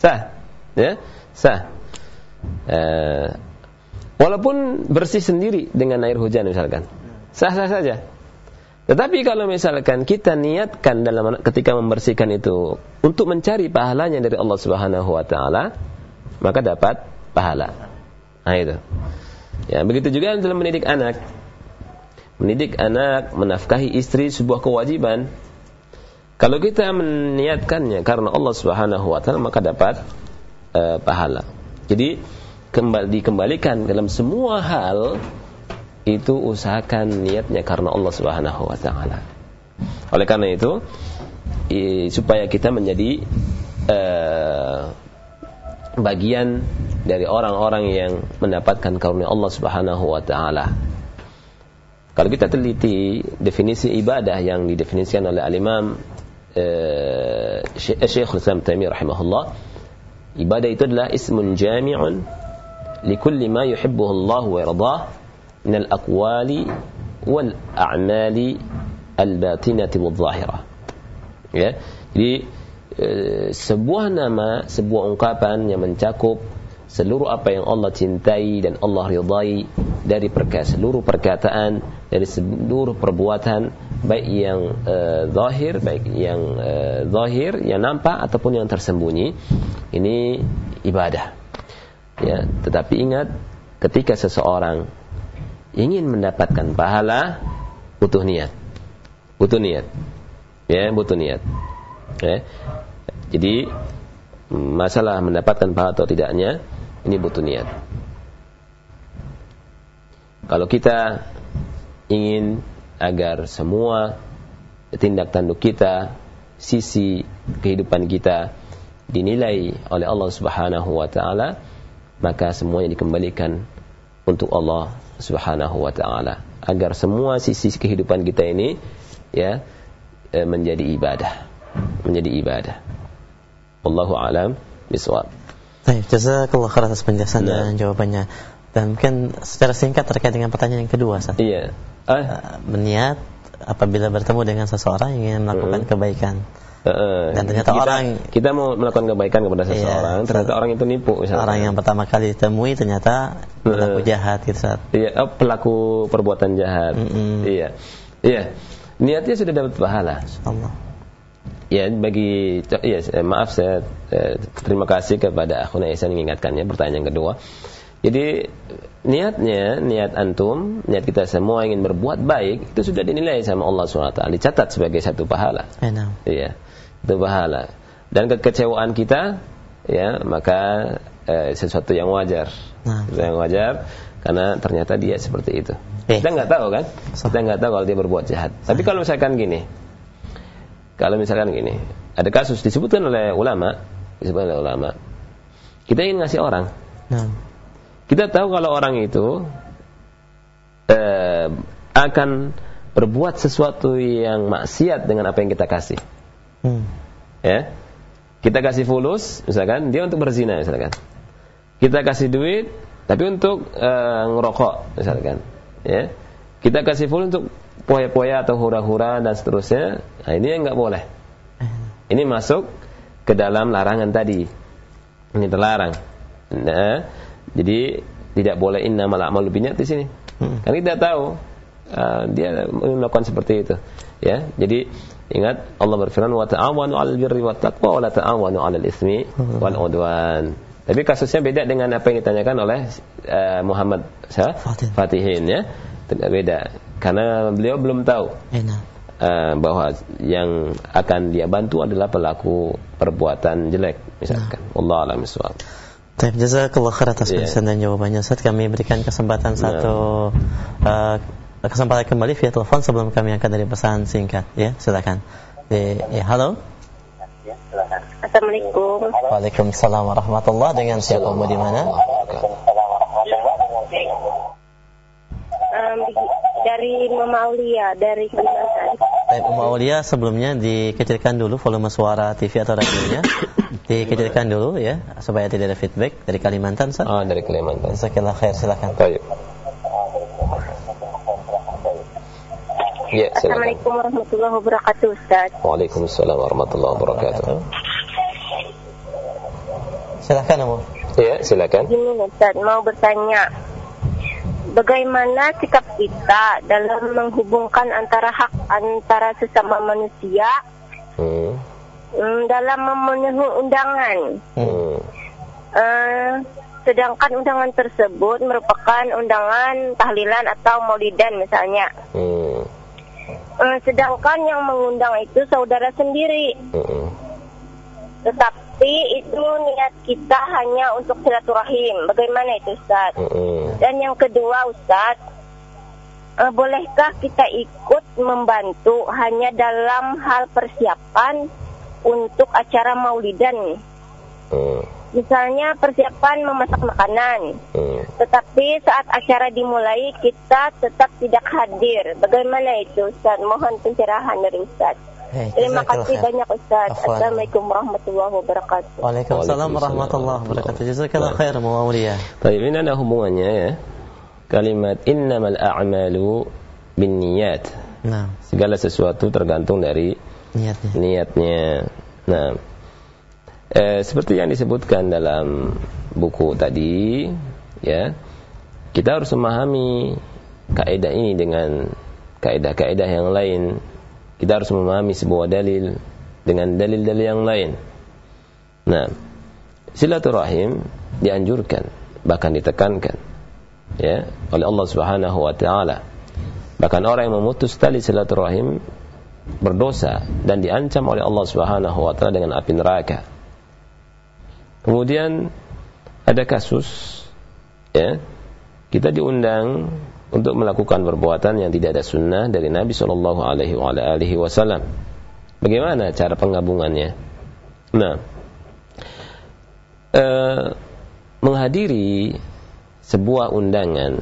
Sah. Ya, sah. Eh, walaupun bersih sendiri dengan air hujan misalkan. Sah-sah saja. Tetapi kalau misalkan kita niatkan dalam ketika membersihkan itu untuk mencari pahalanya dari Allah Subhanahu wa taala, maka dapat pahala. Nah itu. Ya, begitu juga dalam mendidik anak. Mendidik anak, menafkahi istri sebuah kewajiban. Kalau kita meniatkannya karena Allah Subhanahu wa taala maka dapat uh, pahala. Jadi kembali dikembalikan dalam semua hal itu usahakan niatnya karena Allah Subhanahu wa taala. Oleh karena itu supaya kita menjadi uh, bagian dari orang-orang yang mendapatkan karunia Allah Subhanahu wa taala. Kalau kita teliti definisi ibadah yang didefinisikan oleh al-Imam uh, Syekh Islam Taimiyah rahimahullah, ibadah itu adalah ismun jami'un likulli ma yuhibbuhu Allah wa yardah من الأقوال والأعمال الباطنة والظاهرة ya jadi eh, sebuah nama, sebuah ungkapan yang mencakup seluruh apa yang Allah cintai dan Allah ridai dari perkata seluruh perkataan dari seluruh perbuatan baik yang uh, zahir baik yang uh, zahir yang nampak ataupun yang tersembunyi ini ibadah. Ya tetapi ingat ketika seseorang ingin mendapatkan pahala butuh niat. Butuh niat. Ya butuh niat. Ya. Jadi masalah mendapatkan pahala atau tidaknya ini butuh niat. Kalau kita ingin agar semua tindak tanduk kita, sisi kehidupan kita dinilai oleh Allah Subhanahu wa taala, maka semuanya dikembalikan untuk Allah Subhanahu wa taala agar semua sisi kehidupan kita ini ya eh, menjadi ibadah, menjadi ibadah. Wallahu alam bisawab. Baik, jazakallah khair atas penjelasan nah. dan jawabannya. Dan mungkin secara singkat terkait dengan pertanyaan yang kedua, Ustaz. Iya. Uh, meniat apabila bertemu dengan seseorang yang ingin melakukan uh, kebaikan. Uh, dan ternyata kita, orang kita mau melakukan kebaikan kepada iya, seseorang, iya, ternyata orang itu nipu misalnya. Orang yang pertama kali ditemui ternyata pelaku uh, jahat gitu Ustaz. Iya, oh, pelaku perbuatan jahat. Mm -hmm. Iya. Iya. Niatnya sudah dapat pahala. Allah ya bagi ya maaf saya eh, terima kasih kepada akhuna Ihsan yang mengingatkannya pertanyaan kedua. Jadi niatnya, niat antum, niat kita semua ingin berbuat baik itu sudah dinilai sama Allah SWT, dicatat sebagai satu pahala. Iya, itu pahala. Dan kekecewaan kita, ya maka eh, sesuatu yang wajar, nah. sesuatu yang wajar karena ternyata dia seperti itu. Eh. Kita nggak tahu kan, kita nggak tahu kalau dia berbuat jahat. Tapi kalau misalkan gini, kalau misalkan gini, ada kasus disebutkan oleh ulama, disebutkan oleh ulama. Kita ingin ngasih orang. Nah. Kita tahu kalau orang itu eh, akan berbuat sesuatu yang maksiat dengan apa yang kita kasih. Hmm. Ya. Kita kasih fulus, misalkan dia untuk berzina misalkan. Kita kasih duit tapi untuk eh, ngerokok misalkan, ya. Kita kasih fulus untuk poya-poya atau hura-hura dan seterusnya, nah ini yang nggak boleh. Ini masuk ke dalam larangan tadi. Ini terlarang. Nah, jadi tidak boleh inna malak binyat di sini. Hmm. Karena kita tahu uh, dia melakukan seperti itu. Ya, jadi ingat Allah berfirman wa ta'awanu 'alal birri wat taqwa wa la ta'awanu 'alal ismi hmm. wal udwan. Tapi kasusnya beda dengan apa yang ditanyakan oleh uh, Muhammad Fatih. Fatihin ya. Tidak beda karena beliau belum tahu uh, bahwa yang akan dia bantu adalah pelaku perbuatan jelek misalkan nah. Allah alam suam. Baik, jazakallah khair atas yeah. dan jawabannya Ustaz. Kami berikan kesempatan nah. satu uh, kesempatan kembali via telepon sebelum kami angkat dari pesan singkat ya. Silakan. Ya, ya halo. Assalamualaikum. Waalaikumsalam warahmatullah. Dengan siapa di mana? Um, dari Mama Aulia dari Kalimantan. Baik, Mama Aulia sebelumnya dikecilkan dulu volume suara TV atau radionya. dikecilkan dulu ya supaya tidak ada feedback dari Kalimantan, Ustaz. Oh, dari Kalimantan. Jazakallah khair, silakan. Baik. Ya, Assalamualaikum warahmatullahi wabarakatuh, Ustaz. Waalaikumsalam warahmatullahi wabarakatuh. Silakan, Amu. Ya, silakan. Ini Ustaz, mau bertanya bagaimana sikap kita dalam menghubungkan antara hak antara sesama manusia hmm. hmm dalam memenuhi undangan. Hmm. Uh, sedangkan undangan tersebut merupakan undangan tahlilan atau maulidan misalnya. Hmm. Uh, sedangkan yang mengundang itu saudara sendiri. Hmm. Tetapi tapi itu niat kita hanya untuk silaturahim. Bagaimana itu Ustaz? Mm-hmm. Dan yang kedua Ustaz, uh, bolehkah kita ikut membantu hanya dalam hal persiapan untuk acara maulidan? Mm. Misalnya persiapan memasak makanan, mm. tetapi saat acara dimulai kita tetap tidak hadir. Bagaimana itu Ustaz? Mohon pencerahan dari Ustaz. Terima kasih banyak Ustaz. Assalamualaikum warahmatullahi wabarakatuh. Waalaikumsalam warahmatullahi wabarakatuh. Jazakallah khair mulia. Baik, ini ada hubungannya ya. Kalimat innamal a'malu binniyat. Nah, segala sesuatu tergantung dari niatnya. Niatnya. Nah, eh, seperti yang disebutkan dalam buku tadi, ya, kita harus memahami kaidah ini dengan kaidah-kaidah yang lain. Kita harus memahami sebuah dalil dengan dalil-dalil yang lain. Nah, silaturahim dianjurkan, bahkan ditekankan ya oleh Allah Subhanahu wa taala. Bahkan orang yang memutus tali silaturahim berdosa dan diancam oleh Allah Subhanahu wa taala dengan api neraka. Kemudian ada kasus ya kita diundang untuk melakukan perbuatan yang tidak ada sunnah dari Nabi Shallallahu Alaihi Wasallam. Bagaimana cara penggabungannya? Nah, eh, menghadiri sebuah undangan,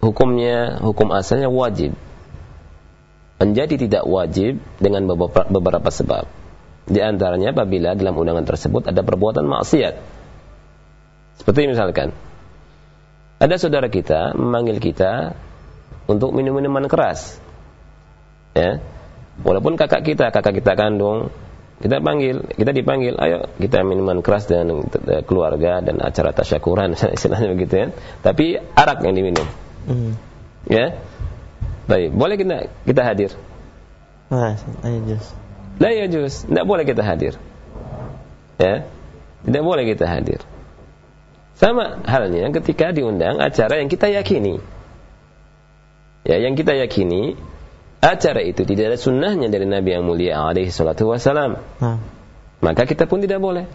hukumnya hukum asalnya wajib. Menjadi tidak wajib dengan beberapa sebab. Di antaranya apabila dalam undangan tersebut ada perbuatan maksiat. Seperti misalkan, ada saudara kita memanggil kita untuk minum minuman keras. Ya. Walaupun kakak kita, kakak kita kandung, kita panggil, kita dipanggil, ayo kita minuman keras dengan keluarga dan acara tasyakuran istilahnya begitu ya. Tapi arak yang diminum. Hmm. Ya. Baik, boleh kita kita hadir? Nah, ayo La yajuz, tidak boleh kita hadir. Ya. Tidak boleh kita hadir. Sama halnya ketika diundang acara yang kita yakini. Ya, yang kita yakini acara itu tidak ada sunnahnya dari Nabi yang mulia alaihi salatu wasalam. Nah. Maka kita pun tidak boleh.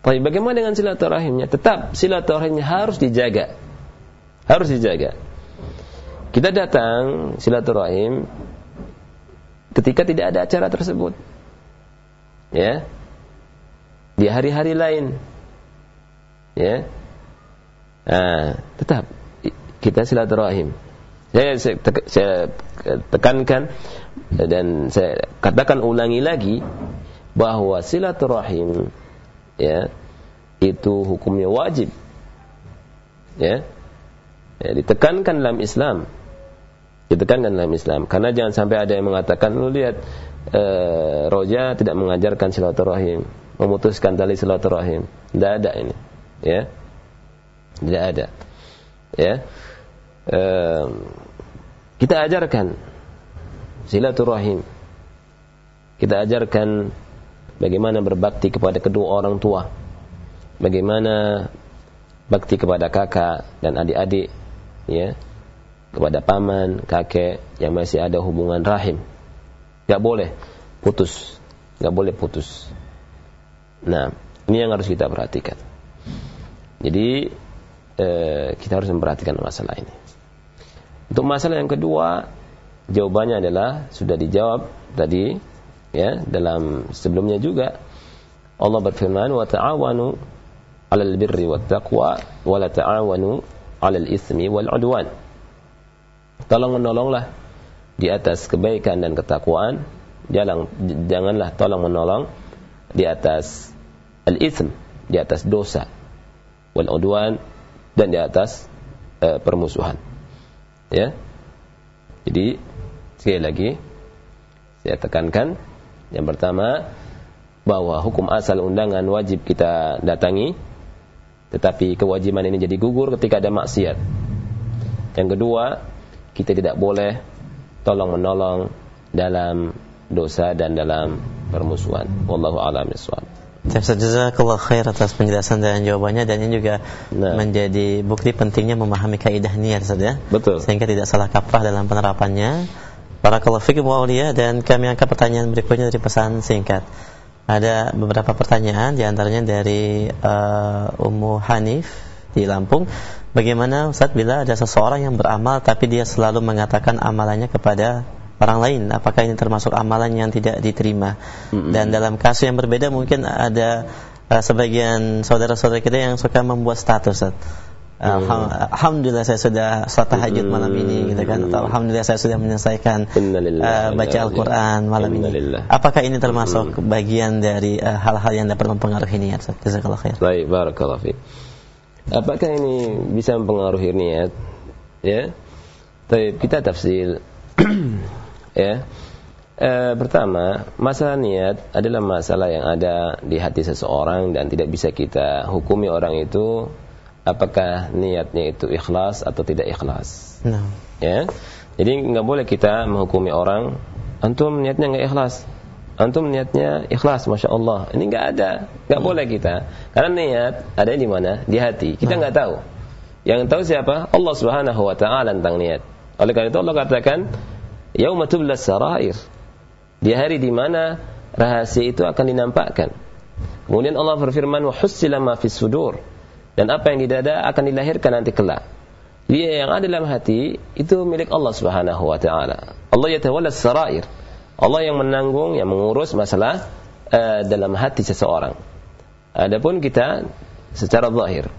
Tapi bagaimana dengan silaturahimnya? Tetap silaturahimnya harus dijaga. Harus dijaga. Kita datang silaturahim ketika tidak ada acara tersebut. Ya. Di hari-hari lain. Ya. Nah, tetap kita silaturahim. Saya, saya, tekankan dan saya katakan ulangi lagi bahwa silaturahim ya itu hukumnya wajib. Ya. ya ditekankan dalam Islam ditekankan dalam Islam karena jangan sampai ada yang mengatakan lu lihat e, roja tidak mengajarkan silaturahim memutuskan tali silaturahim tidak ada ini ya. Tidak ada. Ya. E, kita ajarkan silaturahim. Kita ajarkan bagaimana berbakti kepada kedua orang tua. Bagaimana bakti kepada kakak dan adik-adik ya. Kepada paman, kakek yang masih ada hubungan rahim. Gak boleh putus, gak boleh putus. Nah, ini yang harus kita perhatikan. Jadi eh, kita harus memperhatikan masalah ini. Untuk masalah yang kedua, jawabannya adalah sudah dijawab tadi ya dalam sebelumnya juga Allah berfirman wa ta'awanu 'alal birri wat taqwa wa la ta'awanu 'alal itsmi wal 'udwan. Tolong menolonglah di atas kebaikan dan ketakwaan. Jangan, janganlah tolong menolong di atas al-ithm, di atas dosa, wal udwan dan di atas uh, permusuhan. Ya. Jadi sekali lagi saya tekankan yang pertama bahwa hukum asal undangan wajib kita datangi tetapi kewajiban ini jadi gugur ketika ada maksiat. Yang kedua, kita tidak boleh tolong menolong dalam dosa dan dalam permusuhan. Wallahu a'lam bishawab. Jazakallah khair atas penjelasan dan jawabannya dan ini juga nah. menjadi bukti pentingnya memahami kaidah niat saja. Betul. Sehingga tidak salah kaprah dalam penerapannya. Barakallahu fikum wa dan kami angkat pertanyaan berikutnya dari pesan singkat. Ada beberapa pertanyaan di antaranya dari uh, Ummu Hanif di Lampung. Bagaimana Ustaz bila ada seseorang yang beramal tapi dia selalu mengatakan amalannya kepada orang lain apakah ini termasuk amalan yang tidak diterima mm-hmm. dan dalam kasus yang berbeda mungkin ada uh, sebagian saudara-saudara kita yang suka membuat status Ustaz. Mm. Alhamdulillah saya sudah sholat tahajud malam ini gitu kan atau alhamdulillah saya sudah menyelesaikan uh, baca Al-Qur'an malam ini. Apakah ini termasuk mm. bagian dari uh, hal-hal uh, yang dapat mempengaruhi niat Ustaz? Khair. Baik, barakallahu fiik. Apakah ini bisa mempengaruhi niat? Ya. Tapi kita tafsir ya. E, pertama, masalah niat adalah masalah yang ada di hati seseorang dan tidak bisa kita hukumi orang itu apakah niatnya itu ikhlas atau tidak ikhlas. Nah. Ya. Jadi nggak boleh kita menghukumi orang antum niatnya nggak ikhlas. Antum niatnya ikhlas, masya Allah. Ini nggak ada, nggak hmm. boleh kita. Karena niat ada di mana? Di hati. Kita nggak nah. tahu. Yang tahu siapa? Allah Subhanahu Wa Taala tentang niat. Oleh karena itu Allah katakan, Yaumatublas sarair di hari di mana rahasia itu akan dinampakkan. Kemudian Allah berfirman, "Wa hussila ma fis sudur." Dan apa yang di dada akan dilahirkan nanti kelak. Dia yang ada dalam hati itu milik Allah Subhanahu wa taala. Allah yatawalla sarair. Allah yang menanggung, yang mengurus masalah uh, dalam hati seseorang. Adapun kita secara zahir.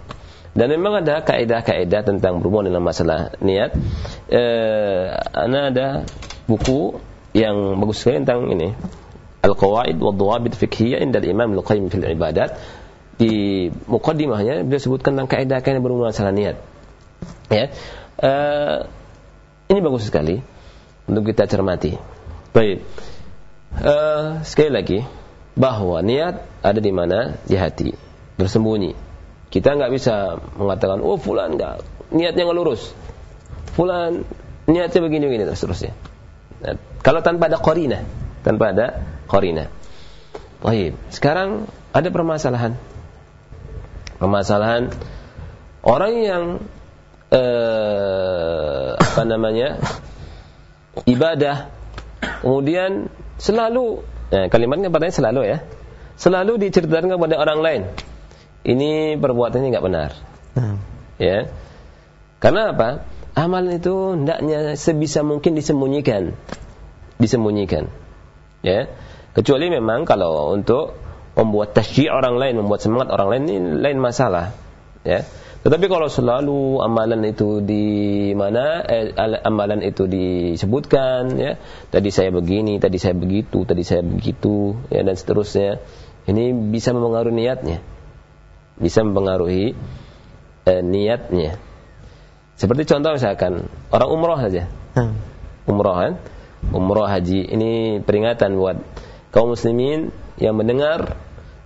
Dan memang ada kaidah-kaidah tentang berhubungan dengan masalah niat. Eh, ada buku yang bagus sekali tentang ini Al-Qawaid wa Dhawabit Fiqhiyah inda Imam Al-Qayyim fil Ibadat di mukaddimahnya beliau sebutkan tentang kaidah-kaidah berhubungan masalah niat. Ya. Uh, ini bagus sekali untuk kita cermati. Baik. Uh, sekali lagi bahwa niat ada di mana? Di hati, bersembunyi. Kita nggak bisa mengatakan, oh fulan nggak niatnya nggak lurus, fulan niatnya begini-begini terus terusnya. Nah, kalau tanpa ada korina, tanpa ada korina. Baik, sekarang ada permasalahan. Permasalahan orang yang eh, apa namanya ibadah, kemudian selalu, eh, kalimatnya padanya selalu ya, selalu diceritakan kepada orang lain. Ini perbuatannya nggak benar. Hmm. Ya, karena apa? Amalan itu hendaknya sebisa mungkin disembunyikan disembunyikan. Ya. Kecuali memang kalau untuk membuat tasyi' orang lain, membuat semangat orang lain ini lain masalah. Ya. Tetapi kalau selalu amalan itu di mana eh, amalan itu disebutkan ya, tadi saya begini, tadi saya begitu, tadi saya begitu ya dan seterusnya. Ini bisa mempengaruhi niatnya. Bisa mempengaruhi eh, niatnya. Seperti contoh misalkan orang umroh saja. Hmm. Umroh kan? Umroh haji ini peringatan buat kaum muslimin yang mendengar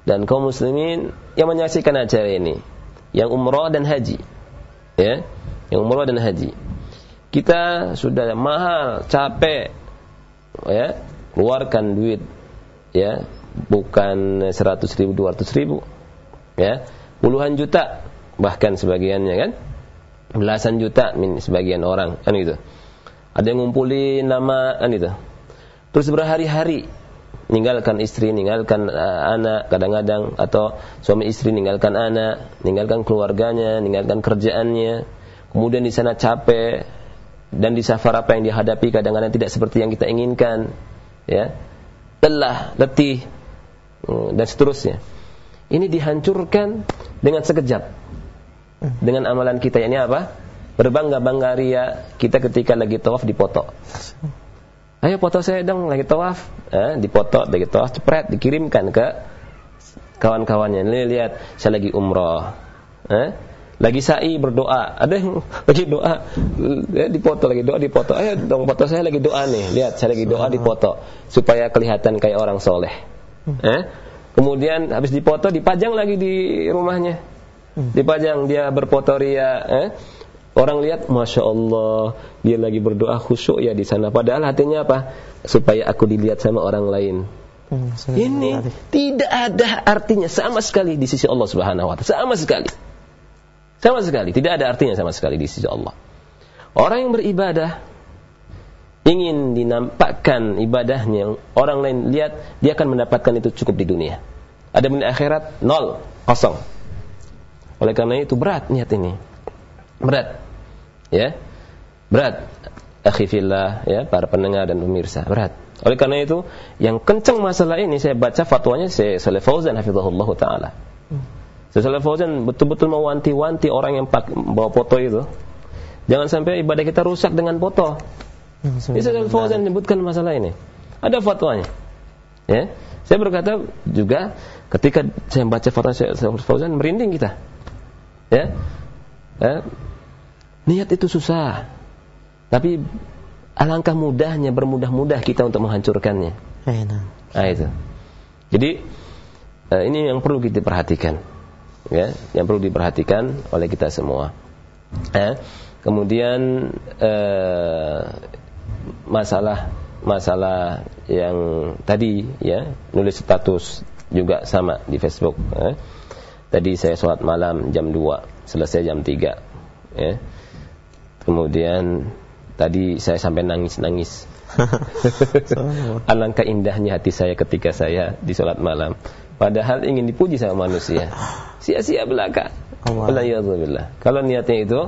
dan kaum muslimin yang menyaksikan acara ini. Yang umroh dan haji. Ya? Yang umroh dan haji. Kita sudah mahal capek ya? Keluarkan duit ya? Bukan 100 ribu 200 ribu ya puluhan juta bahkan sebagiannya kan belasan juta min sebagian orang kan gitu ada yang ngumpulin nama kan itu. Terus berhari-hari ninggalkan istri, ninggalkan uh, anak kadang-kadang atau suami istri ninggalkan anak, ninggalkan keluarganya, ninggalkan kerjaannya. Kemudian di sana capek dan di safar apa yang dihadapi kadang-kadang tidak seperti yang kita inginkan, ya. Lelah, letih hmm, dan seterusnya. Ini dihancurkan dengan sekejap. Dengan amalan kita ini apa? berbangga-bangga ria kita ketika lagi tawaf dipoto. Ayo foto saya dong lagi tawaf, eh, dipoto lagi tawaf cepret dikirimkan ke kawan-kawannya. Lihat saya lagi umroh, eh, lagi sa'i berdoa. Ada yang lagi doa, ya, dipoto lagi doa dipoto. Ayo dong foto saya lagi doa nih. Lihat saya lagi doa dipoto supaya kelihatan kayak orang soleh. Eh, kemudian habis dipoto dipajang lagi di rumahnya. Dipajang dia berfoto ria, eh, Orang lihat, masya Allah, dia lagi berdoa khusyuk ya di sana. Padahal hatinya apa? Supaya aku dilihat sama orang lain. Hmm, Ini tidak ada artinya sama sekali di sisi Allah Subhanahu Wa Taala. Sama sekali, sama sekali. Tidak ada artinya sama sekali di sisi Allah. Orang yang beribadah ingin dinampakkan ibadahnya orang lain lihat, dia akan mendapatkan itu cukup di dunia. Ada di akhirat nol, kosong. Oleh karena itu berat niat ini. Berat. Ya. Berat. Akhifillah ya para pendengar dan pemirsa. Berat. Oleh karena itu yang kencang masalah ini saya baca fatwanya saya Saleh Fauzan hafizahullah taala. Saya Saleh Fauzan betul-betul mewanti-wanti orang yang bawa foto itu. Jangan sampai ibadah kita rusak dengan foto Ini Saleh Fauzan menyebutkan masalah ini ada fatwanya ya saya berkata juga ketika saya baca fatwa saya Fauzan merinding kita ya, ya Niat itu susah. Tapi alangkah mudahnya bermudah-mudah kita untuk menghancurkannya. Nah. nah itu. Jadi uh, ini yang perlu kita perhatikan, ya, yang perlu diperhatikan oleh kita semua. Eh, kemudian uh, masalah masalah yang tadi ya nulis status juga sama di Facebook. Eh. Tadi saya sholat malam jam 2, selesai jam 3. Ya. Kemudian tadi saya sampai nangis-nangis. Alangkah indahnya hati saya ketika saya di sholat malam. Padahal ingin dipuji sama manusia. Sia-sia belaka. Allah. Kalau niatnya itu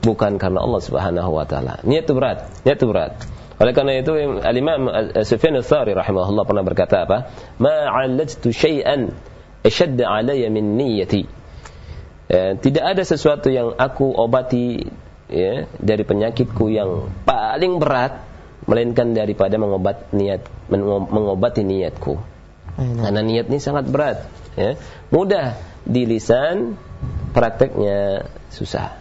bukan karena Allah Subhanahu wa taala. Niat itu berat, niat itu berat. Oleh karena itu Al-Imam Sufyan Ats-Tsari rahimahullah pernah berkata apa? Ma 'allajtu syai'an ashadda 'alayya min niyyati. Ya, tidak ada sesuatu yang aku obati ya, dari penyakitku yang paling berat melainkan daripada mengobat niat mengobati niatku. Karena niat ini sangat berat, ya. Mudah di lisan, prakteknya susah.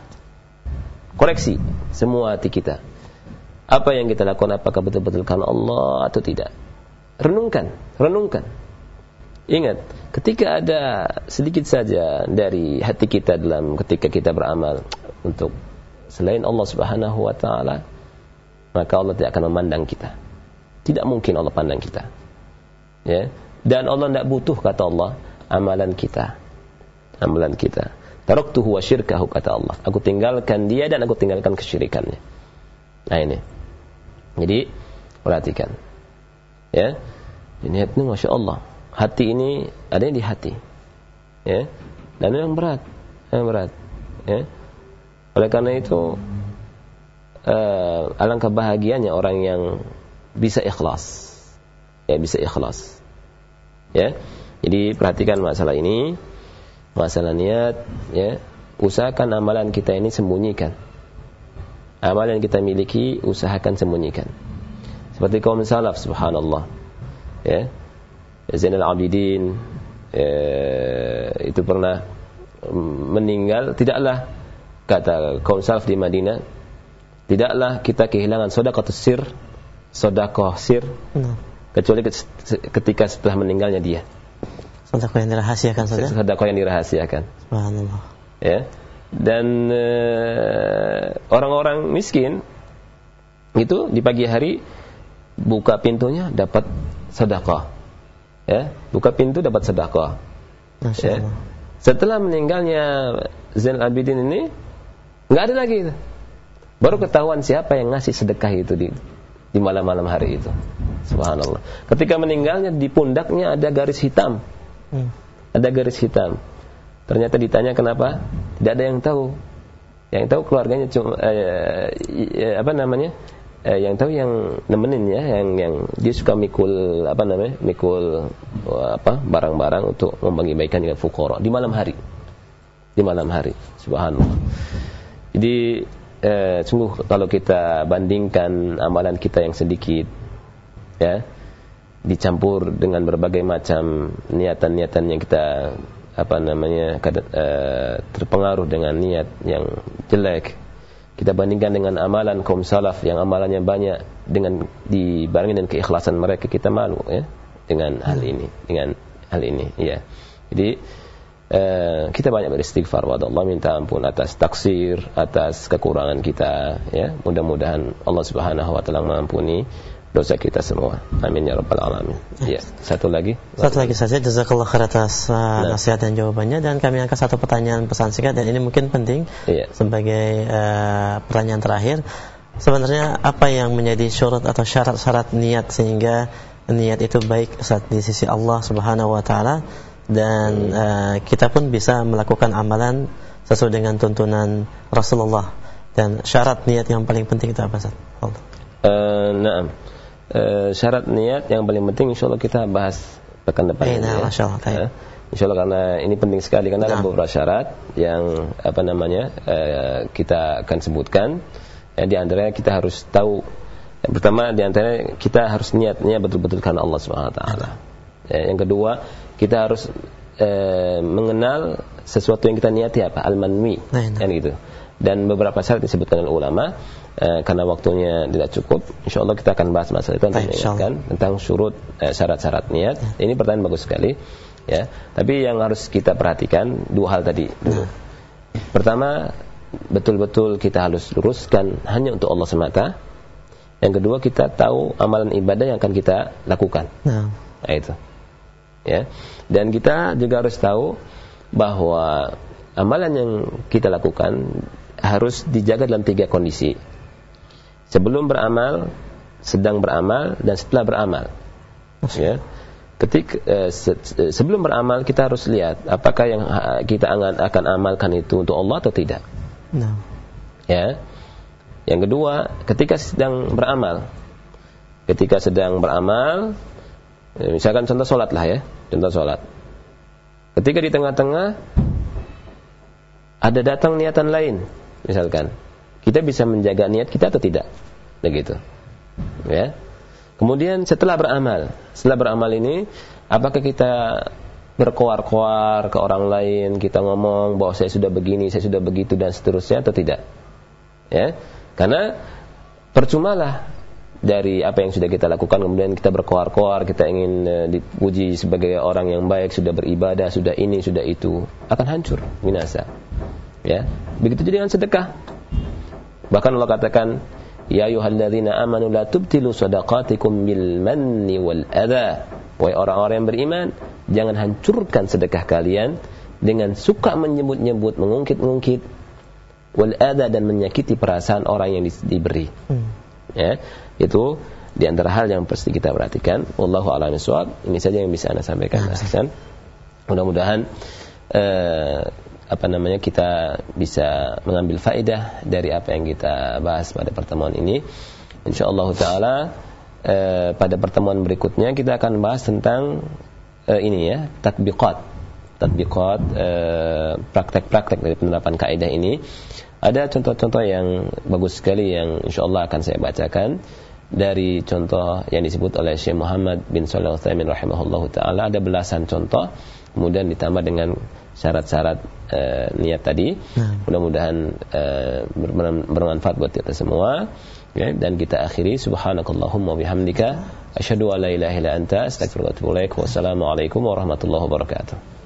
Koreksi semua hati kita. Apa yang kita lakukan apakah betul-betul karena Allah atau tidak? Renungkan renungkan. Ingat ketika ada sedikit saja dari hati kita dalam ketika kita beramal untuk selain Allah Subhanahu wa taala maka Allah tidak akan memandang kita. Tidak mungkin Allah pandang kita. Ya. Dan Allah tidak butuh kata Allah amalan kita. Amalan kita taraktuhu wa syirkahu kata Allah aku tinggalkan dia dan aku tinggalkan kesyirikannya nah ini jadi perhatikan. Ya. Ini Masya Allah. Hati ini ada di hati. Ya. Dan yang berat. Yang berat. Ya. Oleh karena itu uh, alangkah bahagianya orang yang bisa ikhlas. Ya, bisa ikhlas. Ya. Jadi perhatikan masalah ini. Masalah niat, ya. Usahakan amalan kita ini sembunyikan. Amal yang kita miliki usahakan sembunyikan. Seperti kaum salaf subhanallah. Ya. Zainal Abidin ya, itu pernah meninggal. Tidaklah kata kaum salaf di Madinah tidaklah kita kehilangan sedekah sir sedekah sir. Nah. kecuali ketika setelah meninggalnya dia sedekah yang dirahasiakan saja sedekah yang dirahasiakan. Subhanallah. Ya. Dan eh, orang-orang uh, miskin itu di pagi hari buka pintunya dapat sedekah. Ya. Buka pintu dapat sedekah. Ya. setelah meninggalnya Zain Abidin ini nggak ada lagi itu. baru ketahuan siapa yang ngasih sedekah itu di di malam-malam hari itu. Subhanallah. Ketika meninggalnya di pundaknya ada garis hitam hmm. ada garis hitam Ternyata ditanya kenapa? Tidak ada yang tahu. Yang tahu keluarganya cuma eh, eh, apa namanya? Eh, yang tahu yang nemenin ya, yang yang dia suka mikul apa namanya? Mikul apa? barang-barang untuk membagi-bagikan dengan fukara di malam hari. Di malam hari. Subhanallah. Jadi eh, sungguh kalau kita bandingkan amalan kita yang sedikit ya dicampur dengan berbagai macam niatan-niatan yang kita apa namanya uh, terpengaruh dengan niat yang jelek. Kita bandingkan dengan amalan kaum salaf yang amalannya banyak dengan dibarengi dengan keikhlasan mereka kita malu ya dengan hal ini dengan hal ini ya. Jadi uh, kita banyak beristighfar kepada Allah minta ampun atas taksir atas kekurangan kita ya. Mudah-mudahan Allah Subhanahu wa taala mengampuni dosa kita semua. Amin ya rabbal alamin. Ya, satu lagi. Satu lagi saja jazakallah khair atas uh, nah. nasihat dan jawabannya dan kami angkat satu pertanyaan pesan singkat dan ini mungkin penting iya. sebagai uh, pertanyaan terakhir. Sebenarnya apa yang menjadi syarat atau syarat-syarat niat sehingga niat itu baik saat di sisi Allah Subhanahu wa taala dan uh, kita pun bisa melakukan amalan sesuai dengan tuntunan Rasulullah dan syarat niat yang paling penting itu apa Ustaz? Allah. Uh, nah e, syarat niat yang paling penting insya Allah kita bahas pekan depan eh, nah, ya. Allah, ya. Insya Allah karena ini penting sekali karena nah. ada beberapa syarat yang apa namanya e, kita akan sebutkan. Ya, di antaranya kita harus tahu yang pertama di antaranya kita harus niatnya betul-betul karena Allah Subhanahu Wa Taala. Ya, yang kedua kita harus e, mengenal sesuatu yang kita niati apa al-manwi nah, nah. kan gitu. Dan beberapa syarat disebutkan oleh ulama uh, karena waktunya tidak cukup insyaallah kita akan bahas masalah itu nanti tentang syurut uh, syarat-syarat niat. Ya. ini pertanyaan bagus sekali ya. Tapi yang harus kita perhatikan dua hal tadi dulu. Nah. pertama betul-betul kita harus luruskan hanya untuk Allah semata. Yang kedua kita tahu amalan ibadah yang akan kita lakukan. Nah, nah itu. Ya. Dan kita juga harus tahu bahwa amalan yang kita lakukan harus dijaga dalam tiga kondisi. Sebelum beramal sedang beramal dan setelah beramal. Ya. Ketik eh, se sebelum beramal kita harus lihat apakah yang kita akan amalkan itu untuk Allah atau tidak. Nah. ya. Yang kedua ketika sedang beramal. Ketika sedang beramal ya, misalkan contoh sholat lah ya. Contoh sholat ketika di tengah-tengah ada datang niatan lain misalkan kita bisa menjaga niat kita atau tidak begitu ya Kemudian setelah beramal, setelah beramal ini, apakah kita berkoar-koar ke orang lain, kita ngomong bahwa saya sudah begini, saya sudah begitu dan seterusnya atau tidak? Ya, karena percumalah dari apa yang sudah kita lakukan kemudian kita berkoar-koar, kita ingin uh, dipuji sebagai orang yang baik, sudah beribadah, sudah ini, sudah itu, akan hancur, binasa. Ya, begitu juga dengan sedekah. Bahkan Allah katakan Ya ayuhalladzina amanu la tubtilu sadaqatikum bil manni wal adha. Wahai orang-orang yang beriman, jangan hancurkan sedekah kalian dengan suka menyebut-nyebut, mengungkit-ungkit wal adha dan menyakiti perasaan orang yang diberi. Hmm. Ya, itu di antara hal yang pasti kita perhatikan. Wallahu a'lam Ini saja yang bisa Anda sampaikan, Hasan. Mudah-mudahan uh, apa namanya kita bisa mengambil faedah dari apa yang kita bahas pada pertemuan ini. Insyaallah taala eh, pada pertemuan berikutnya kita akan bahas tentang eh, ini ya, tatbiqat. Tatbiqat eh, praktek-praktek dari penerapan kaidah ini. Ada contoh-contoh yang bagus sekali yang insyaallah akan saya bacakan dari contoh yang disebut oleh Syekh Muhammad bin Shalih Al-Utsaimin rahimahullahu taala ada belasan contoh kemudian ditambah dengan syarat-syarat uh, niat tadi. Nah. Mudah-mudahan uh, bermanfaat buat kita semua. Ya, dan kita akhiri subhanakallahumma bihamdika asyhadu an la ilaha illa anta astaghfiruka wa atubu ilaik. Wassalamualaikum warahmatullahi wabarakatuh.